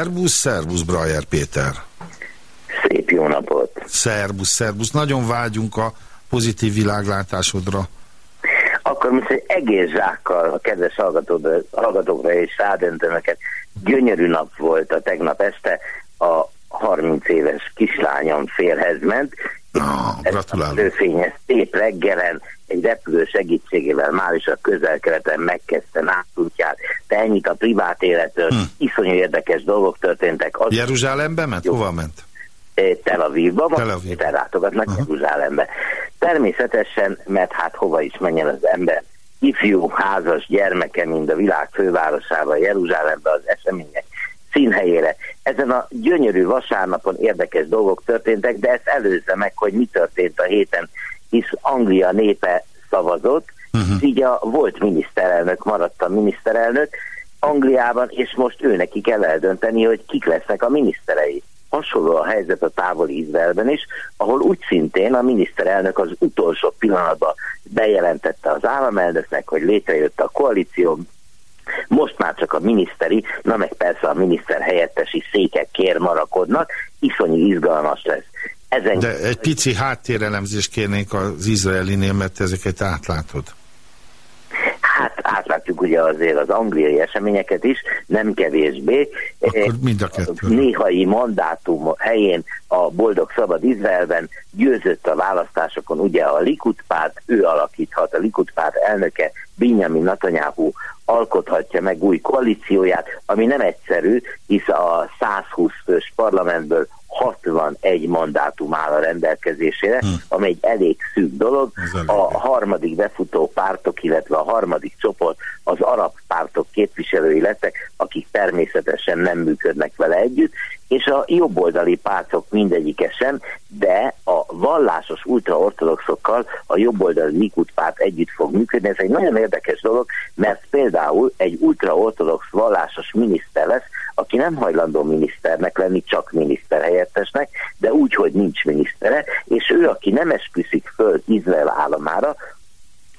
Szerbusz, szerbusz, Brajer Péter. Szép jó napot. Szerbusz, szerbusz. Nagyon vágyunk a pozitív világlátásodra. Akkor most egy egész zsákkal a kedves hallgatókra, hallgatókra és rádöntömeket. Gyönyörű nap volt a tegnap este. A 30 éves kislányom férhez ment. Ah, gratulálok. Előfényes szép reggelen egy repülő segítségével már is a közel-keleten megkezdte nátútját, de ennyit a privát életről, hm. Iszonyú érdekes dolgok történtek. Az... Jeruzsálembe ment? Jó. Hova ment? Tel Avivba, Tel Aviv. ellátogatnak uh-huh. Jeruzsálembe. Természetesen, mert hát hova is menjen az ember, ifjú házas gyermeke, mint a világ fővárosába, Jeruzsálembe az események színhelyére. Ezen a gyönyörű vasárnapon érdekes dolgok történtek, de ezt előzze meg, hogy mi történt a héten, hisz Anglia népe szavazott, uh-huh. így a volt miniszterelnök maradt a miniszterelnök Angliában, és most ő neki kell eldönteni, hogy kik lesznek a miniszterei. Hasonló a helyzet a távoli Izraelben is, ahol úgy szintén a miniszterelnök az utolsó pillanatban bejelentette az államelnöknek, hogy létrejött a koalíció, most már csak a miniszteri, na meg persze a miniszter helyettesi székek kér marakodnak, iszonyú izgalmas lesz. Ezen De egy pici háttérelemzést kérnénk az izraelinél, mert ezeket átlátod. Hát átlátjuk ugye azért az angliai eseményeket is, nem kevésbé. Akkor mind a kettő. Néhai mandátum helyén a Boldog Szabad Izraelben győzött a választásokon ugye a Likud párt, ő alakíthat, a Likud párt elnöke Binyamin Netanyahu alkothatja meg új koalícióját, ami nem egyszerű, hisz a 120 fős parlamentből 61 mandátum áll a rendelkezésére, hm. ami egy elég szűk dolog. A harmadik befutó pártok, illetve a harmadik csoport az arab pártok képviselői lettek, akik természetesen nem működnek vele együtt, és a jobboldali pártok mindegyike sem, de a vallásos ultraortodoxokkal a jobboldali Likud párt együtt fog működni. Ez egy nagyon érdekes dolog, mert például egy ultraortodox vallásos miniszter lesz, aki nem hajlandó miniszternek lenni, csak miniszter helyettesnek, de úgy, hogy nincs minisztere, és ő, aki nem esküszik föl Izrael államára,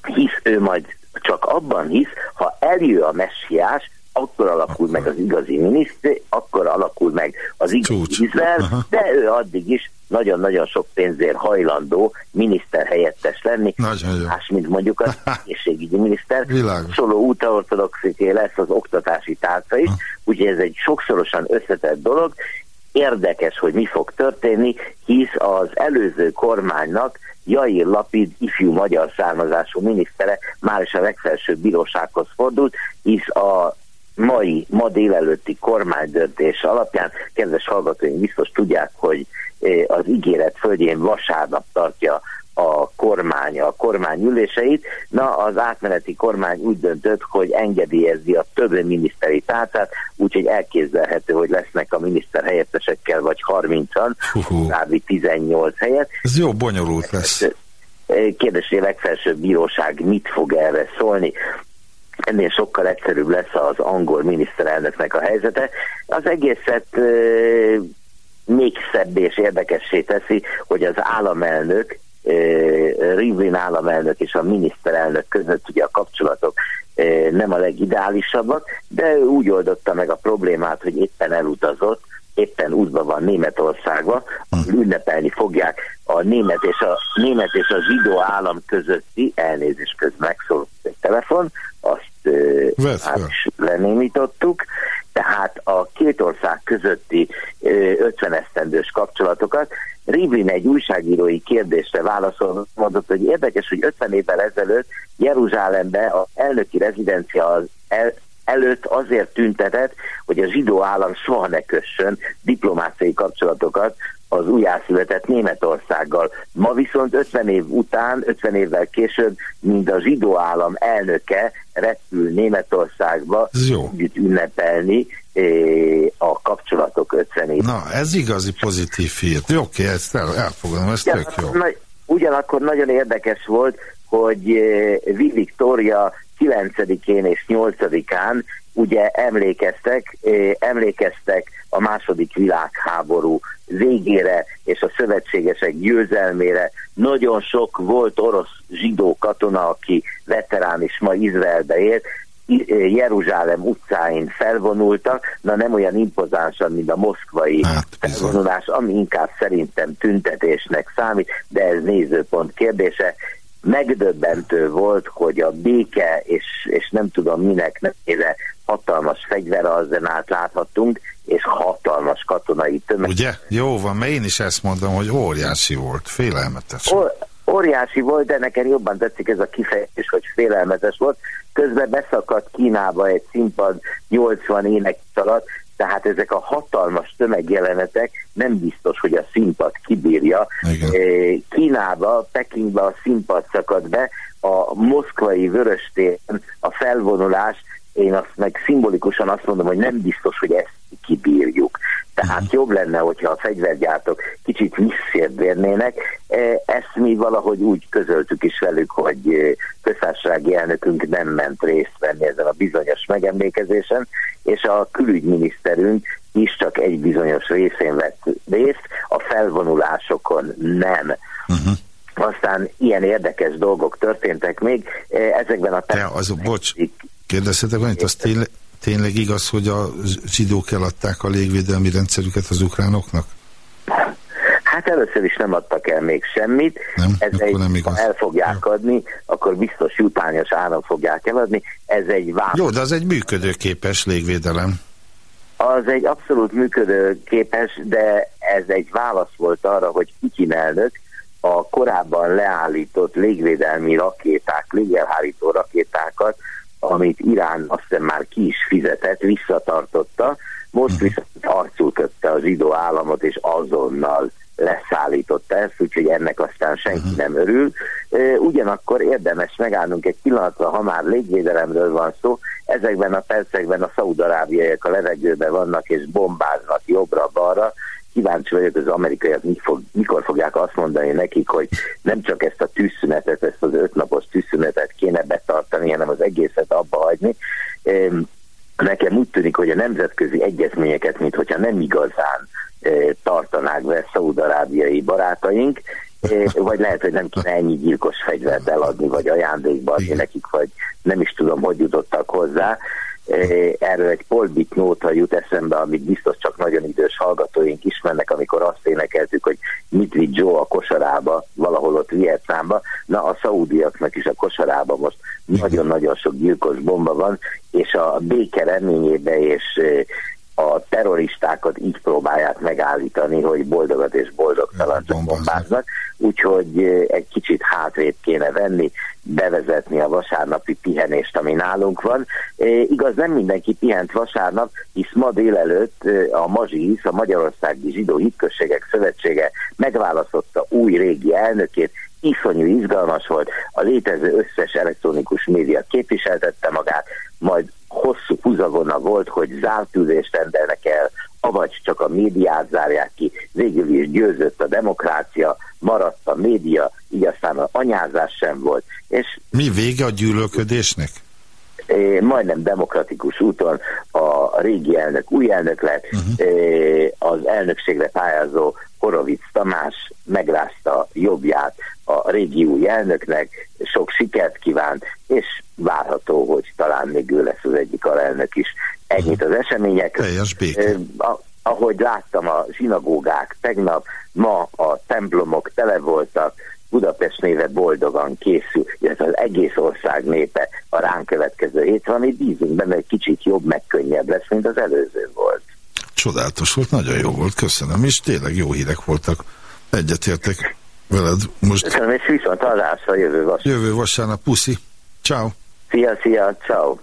hisz ő majd csak abban hisz, ha eljő a messiás, akkor alakul meg az igazi miniszter, akkor alakul meg az igazi. Izrael, de ő addig is nagyon-nagyon sok pénzért hajlandó miniszter helyettes lenni, más, mint mondjuk az egészségügyi miniszter. Soló ultraortodoxiké lesz az oktatási tárca is, úgyhogy ez egy sokszorosan összetett dolog. Érdekes, hogy mi fog történni, hisz az előző kormánynak Jair Lapid ifjú magyar származású minisztere már is a legfelsőbb bírósághoz fordult, hisz a mai, ma délelőtti kormánydöntés alapján, kedves hallgatóink biztos tudják, hogy az ígéret földjén vasárnap tartja a kormány, a kormány üléseit. Na, az átmeneti kormány úgy döntött, hogy engedélyezi a több miniszteri tárcát, úgyhogy elképzelhető, hogy lesznek a miniszter helyettesekkel vagy 30-an, kb. 18 helyet. Ez jó bonyolult lesz. Kérdés, hogy a legfelsőbb bíróság mit fog erre szólni ennél sokkal egyszerűbb lesz az angol miniszterelnöknek a helyzete. Az egészet még szebb és érdekessé teszi, hogy az államelnök, Rivlin államelnök és a miniszterelnök között ugye a kapcsolatok nem a legideálisabbak, de ő úgy oldotta meg a problémát, hogy éppen elutazott, éppen útban van Németországba, ahol ünnepelni fogják a német és a, német és a zsidó állam közötti elnézés közben megszólott egy telefon, azt hát is lenémítottuk, tehát a két ország közötti 50 esztendős kapcsolatokat. Rivlin egy újságírói kérdésre válaszol, mondott, hogy érdekes, hogy 50 évvel ezelőtt Jeruzsálembe a elnöki rezidencia az el, előtt azért tüntetett, hogy a zsidó állam soha ne kössön diplomáciai kapcsolatokat az újjászületett Németországgal. Ma viszont 50 év után, 50 évvel később, mint a zsidó állam elnöke repül Németországba együtt ünnepelni eh, a kapcsolatok 50 év. Na, ez igazi pozitív hír. Oké, okay, ezt el, elfogadom, ez tök jó. Ugyanakkor nagyon érdekes volt, hogy Vill eh, Victoria 9-én és 8-án ugye emlékeztek, emlékeztek a második világháború végére és a szövetségesek győzelmére. Nagyon sok volt orosz zsidó katona, aki veterán is ma Izraelbe élt, Jeruzsálem utcáin felvonultak, na nem olyan impozánsan, mint a moszkvai hát, felvonulás, ami inkább szerintem tüntetésnek számít, de ez nézőpont kérdése megdöbbentő volt, hogy a béke és, és nem tudom minek nevére hatalmas fegyverarzenát láthattunk, és hatalmas katonai tömeg. Ugye? Jó van, mert én is ezt mondom, hogy óriási volt, félelmetes. O óriási volt, de nekem jobban tetszik ez a kifejezés, hogy félelmetes volt. Közben beszakadt Kínába egy színpad 80 ének alatt, tehát ezek a hatalmas tömegjelenetek nem biztos, hogy a színpad kibírja. Igen. Eh, Kínába, Pekingbe a színpad szakad be, a moszkvai vöröstéren a felvonulás, én azt meg szimbolikusan azt mondom, hogy nem biztos, hogy ezt kibírjuk. Tehát uh-huh. jobb lenne, hogyha a fegyvergyártók kicsit visszérvérnének. E, ezt mi valahogy úgy közöltük is velük, hogy e, köztársasági elnökünk nem ment részt venni ezen a bizonyos megemlékezésen, és a külügyminiszterünk is csak egy bizonyos részén vett részt, a felvonulásokon nem. Uh-huh. Aztán ilyen érdekes dolgok történtek még. E, ezekben a... Te, az, bocs, kérdezhetek valamit, az tényleg, tényleg igaz, hogy a zsidók eladták a légvédelmi rendszerüket az ukránoknak? Hát először is nem adtak el még semmit. Nem? Ez egy, nem igaz. ha el fogják Jó. adni, akkor biztos jutányos áron fogják eladni. Ez egy vám. Jó, de az egy működőképes légvédelem. Az egy abszolút működő képes, de ez egy válasz volt arra, hogy Putyin elnök a korábban leállított légvédelmi rakéták, légelhárító rakétákat, amit Irán azt hiszem már ki is fizetett, visszatartotta, most viszont arcul kötte a zsidó államot, és azonnal leszállította ezt, úgyhogy ennek aztán senki nem örül. Ugyanakkor érdemes megállnunk egy pillanatra, ha már légvédelemről van szó, ezekben a percekben a szaudarábiaiak a levegőben vannak és bombáznak jobbra-balra, kíváncsi vagyok, az amerikaiak fog, mikor fogják azt mondani nekik, hogy nem csak ezt a tűzszünetet, ezt az ötnapos tűzszünetet kéne betartani, hanem az egészet abba hagyni. Nekem úgy tűnik, hogy a nemzetközi egyezményeket, mint hogyha nem igazán eh, tartanák be szaudarábiai barátaink, eh, vagy lehet, hogy nem kéne ennyi gyilkos fegyvert eladni, vagy ajándékba adni nekik, vagy nem is tudom, hogy jutottak hozzá. Eh, Erről egy polbit nóta jut eszembe, amit biztos csak nagyon idős hallgatóink ismernek, amikor azt énekeltük, hogy mit vitt Joe a kosarába, valahol ott Vietnámba. Na, a szaudiaknak is a kosarába most nagyon-nagyon sok gyilkos bomba van, és a béke reményébe és eh, a terroristákat így próbálják megállítani, hogy boldogat és boldogtalan Bombáznak. Úgyhogy egy kicsit hátrébb kéne venni, bevezetni a vasárnapi pihenést, ami nálunk van. Eh, Igaz, nem mindenki pihent vasárnap, hisz ma délelőtt a Mazsihisz, a Magyarországi Zsidó Hitközségek Szövetsége megválasztotta új régi elnökét, iszonyú izgalmas volt, a létező összes elektronikus média képviseltette magát, majd hosszú húzavona volt, hogy zárt ülést rendelnek el, avagy csak a médiát zárják ki, végül is győzött a demokrácia, maradt a média, így aztán az anyázás sem volt, és Mi vége a gyűlölködésnek? majdnem demokratikus úton a régi elnök új elnök lett, uh-huh. az elnökségre pályázó Horovic Tamás megrázta jobbját a régi új elnöknek, sok sikert kívánt, és várható, hogy talán még ő lesz az egyik alelnök is. Ennyit az események. Teljes béke. A- ahogy láttam a zsinagógák tegnap, ma a templomok tele voltak, Budapest néve boldogan készül, illetve az egész ország népe a ránk következő hétre, ami bízunk benne, hogy kicsit jobb, meg könnyebb lesz, mint az előző volt. Csodálatos volt, nagyon jó volt, köszönöm, és tényleg jó hírek voltak. Egyetértek veled. Most Köszönöm, és viszont hallásra jövő vas. jövő vasárnap, puszi. Ciao. Szia, szia, ciao.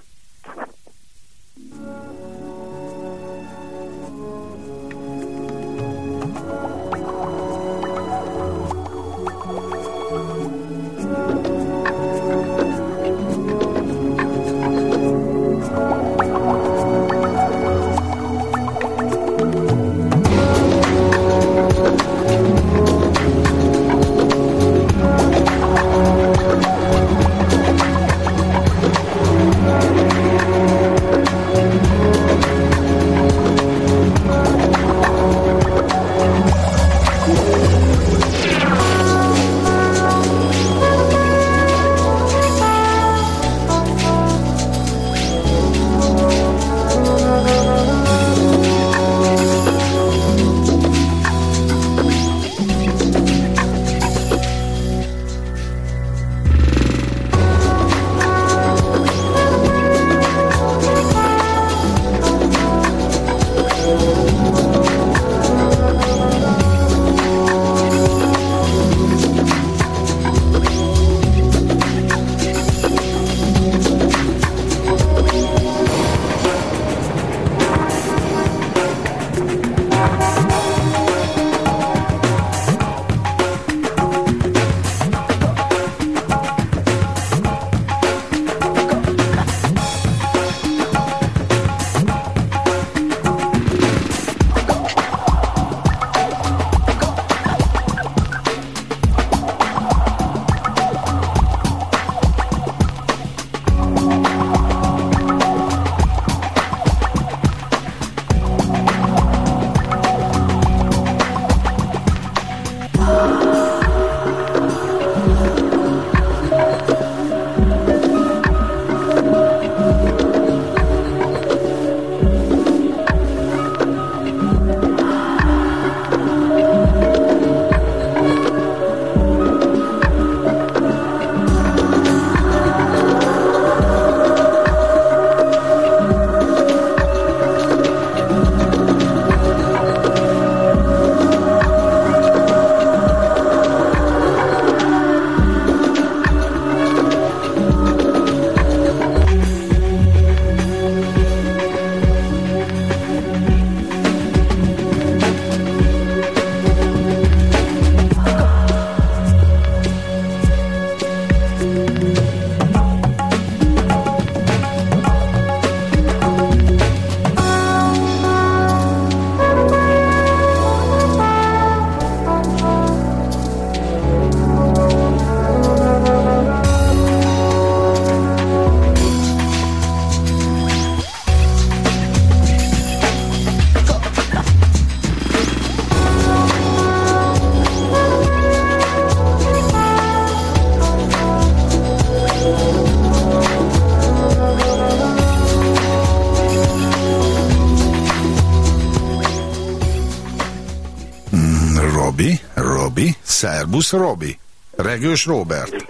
Szerbusz Robi, Regős Robert.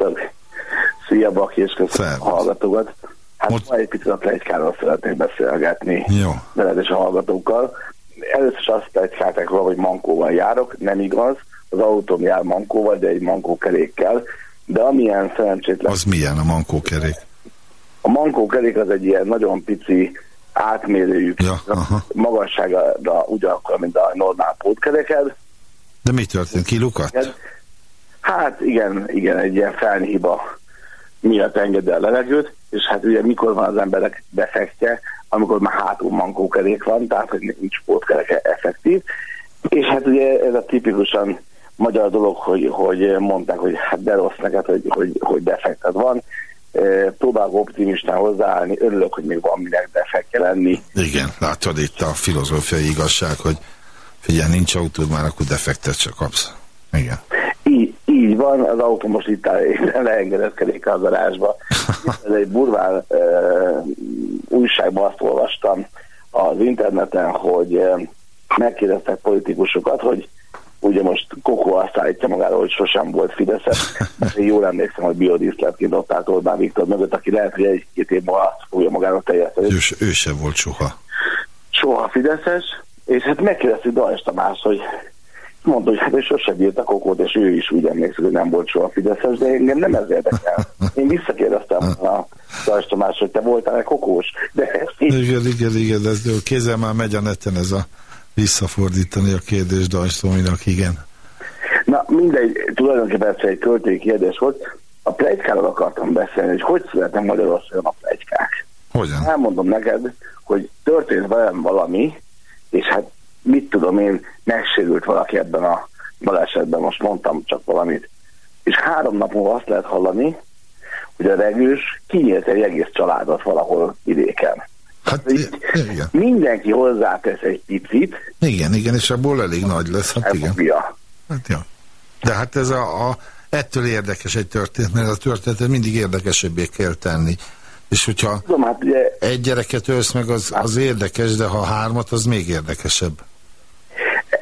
Szia, Baki, és köszönöm a hallgatókat. Hát Most- ma egy picit a plegykáról szeretnék beszélgetni Jó. veled és a hallgatókkal. Először is azt plegykálták róla, hogy mankóval járok, nem igaz. Az autóm jár mankóval, de egy mankókerékkel. De amilyen szerencsétlen Az milyen a mankókerék? A mankókerék az egy ilyen nagyon pici átmérőjük, Ja, magassága ugyanakkor, mint a normál pótkereked. De mi történt? Kilukadt? Hát igen, igen, egy ilyen felhiba miatt enged el levegőt, és hát ugye mikor van az emberek defektje, amikor már hátul mankókerék van, tehát hogy nincs pótkereke effektív, és hát ugye ez a tipikusan magyar dolog, hogy, hogy mondták, hogy hát de rossz neked, hogy, hogy, hogy defekted van. E, Próbálok optimistán hozzáállni, örülök, hogy még van minek defektje lenni. Igen, látod itt a filozófiai igazság, hogy figyelj, nincs autód, már akkor defektet csak kapsz. Igen. Így, így van, az autó most itt leengedezkedik a garázsba. Ez egy burván uh, újságban azt olvastam az interneten, hogy uh, megkérdeztek politikusokat, hogy ugye most Kokó azt állítja magáról, hogy sosem volt Fideszes, de én jól emlékszem, hogy biodíszletként ott állt Orbán Viktor mögött, aki lehet, hogy egy-két év múlva azt fogja magáról teljeszteni. Ő, ő se volt soha. soha Fideszes, és hát megkérdeztük Dajs Tamás, hogy mondta, hogy hát ő sose bírt a kokót, és ő is úgy emlékszik, hogy nem volt soha Fideszes, de engem nem ez érdekel. Én visszakérdeztem a Dajs Tamás, hogy te voltál-e kokós, de ezt így Igen, igen, igen, ez kézzel már megy a neten ez a visszafordítani a kérdést Dajstominak, igen. Na mindegy, tulajdonképpen ez egy költői kérdés volt. A plegykáról akartam beszélni, hogy hogy születnek Magyarországon a plegykák. Hogyan? elmondom neked, hogy történt velem valami, és hát mit tudom én, megsérült valaki ebben a balesetben, most mondtam csak valamit. És három nap múlva azt lehet hallani, hogy a regős kinyílt egy egész családot valahol vidéken. Hát Így igen, Mindenki hozzátesz egy picit, igen, igen, és abból elég nagy lesz, hát igen. Hát, ja. De hát ez a, a, ettől érdekes egy történet, mert a történetet mindig érdekesebbé kell tenni. És hogyha Tudom, hát ugye egy gyereket ölsz meg, az, az érdekes, de ha hármat, az még érdekesebb.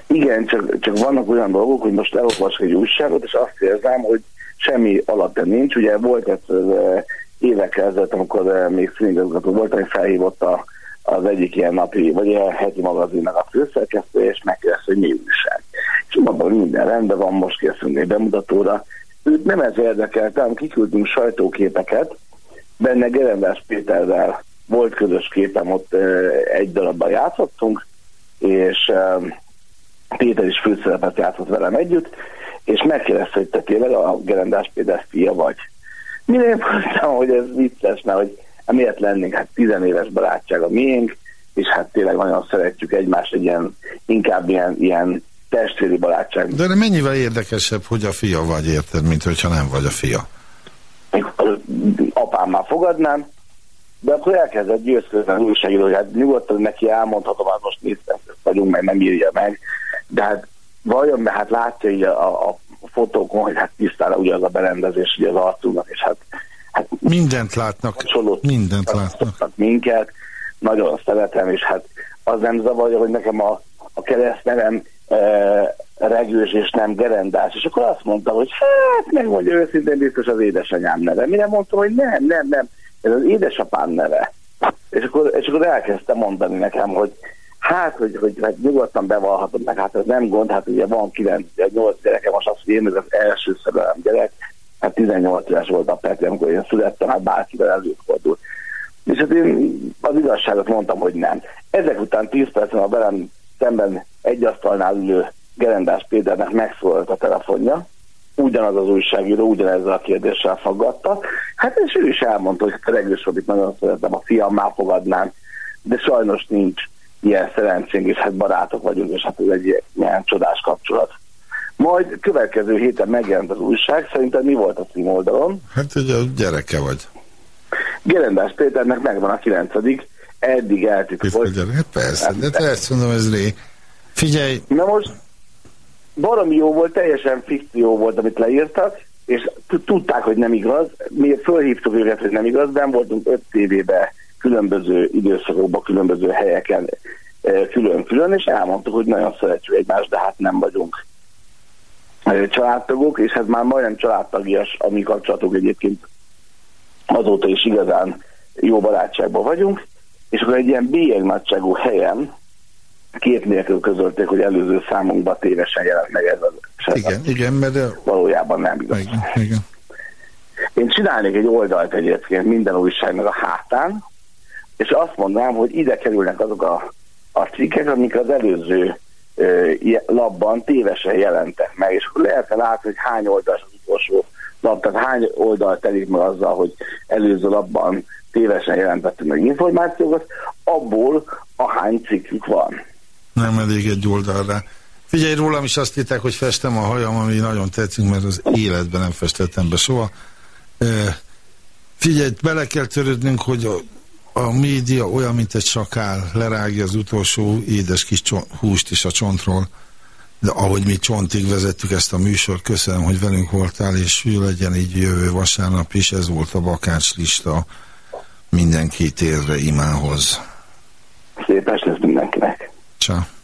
Igen, csak, csak vannak olyan dolgok, hogy most elolvasok egy újságot, és azt érzem, hogy semmi alapja nincs. Ugye volt egyszer eh, évekkel ezelőtt, amikor eh, még színigazgató volt, hogy felhívott a, az egyik ilyen napi, vagy ilyen heti magazinnak a főszerkesztője, és megkérdezte, hogy mi újság. És hogy minden rendben van, most készülünk egy bemutatóra. Őt nem ez érdekelte, hanem kiküldtünk sajtóképeket, benne Gerendás Péterrel volt közös képem, ott egy darabban játszottunk, és Péter is főszerepet játszott velem együtt, és megkérdezte, hogy te tényleg a Gerendás Péter fia vagy. Mire én mondtam, hogy ez vicces, mert hogy miért lennénk, hát tizenéves barátság a miénk, és hát tényleg nagyon szeretjük egymást, egy ilyen, inkább ilyen, ilyen testvéri barátság. De mennyivel érdekesebb, hogy a fia vagy, érted, mint hogyha nem vagy a fia. Mikor apám már fogadnám, de akkor elkezdett győzködni az újságíró, hogy hát nyugodtan neki elmondhatom, hogy most néztem, vagyunk, meg nem írja meg, de hát vajon, mert hát látja így a, a fotókon, hogy hát tisztára ugye az a berendezés ugye az arcunknak, és hát, hát Mindent látnak, mindent látnak. minket, nagyon szeretem, és hát az nem zavarja, hogy nekem a, a keresztnevem e, regős és nem gerendás. És akkor azt mondta, hogy hát megmondja őszintén biztos az édesanyám neve. Mire mondtam, hogy nem, nem, nem, ez az édesapám neve. És akkor, és akkor elkezdte mondani nekem, hogy hát, hogy, hogy hát nyugodtan bevallhatom meg, hát ez nem gond, hát ugye van 9, 8 gyereke, most azt, hogy én ez az első szerelem gyerek, hát 18 éves volt a Petri, amikor én születtem, hát bárkivel előfordult. És hát én az igazságot mondtam, hogy nem. Ezek után 10 percen a velem szemben egy asztalnál ülő Gerendás Péternek megszólalt a telefonja, ugyanaz az újságíró ugyanezzel a kérdéssel faggatta. Hát és ő is elmondta, hogy a Regős Robit nagyon szeretem, a fiammá fogadnám, de sajnos nincs ilyen szerencsénk, és hát barátok vagyunk, és hát ez egy ilyen csodás kapcsolat. Majd következő héten megjelent az újság, szerintem mi volt a címoldalon? Hát ugye a gyereke vagy. Gerendás Péternek megvan a kilencedik, eddig a eltitkolt. Hát persze, de ezt mondom, ez ré. Figyelj, Na most baromi jó volt, teljesen fikció volt, amit leírtak, és tudták, hogy nem igaz. Mi fölhívtuk őket, hogy nem igaz, nem voltunk öt tévébe különböző időszakokban, különböző helyeken eh, külön-külön, és elmondtuk, hogy nagyon szeretjük egymást, de hát nem vagyunk családtagok, és hát már majdnem családtagias a mi kapcsolatok egyébként azóta is igazán jó barátságban vagyunk, és akkor egy ilyen bélyeg nagyságú helyen két nélkül közölték, hogy előző számunkban tévesen jelent meg ez az Igen, igen, mert... De... Valójában nem igaz. Igen, igen. Én csinálnék egy oldalt egyébként minden újságnak a hátán, és azt mondanám, hogy ide kerülnek azok a, a cikkek, amik az előző ö, labban tévesen jelentek meg, és akkor lehet látni, hogy hány oldal az utolsó lap, tehát hány oldal telik meg azzal, hogy előző labban tévesen jelentettünk meg információkat, abból a hány cikkük van. Nem elég egy oldalra. Figyelj, rólam is azt írták, hogy festem a hajam, ami nagyon tetszik, mert az életben nem festettem be soha. Figyelj, bele kell törődnünk, hogy a, a média olyan, mint egy sakál, lerágja az utolsó édes kis húst is a csontról. De ahogy mi csontig vezettük ezt a műsort, köszönöm, hogy velünk voltál, és legyen így jövő vasárnap is, ez volt a bakács lista mindenki térre imához. Szép estét mindenkinek! Ciao.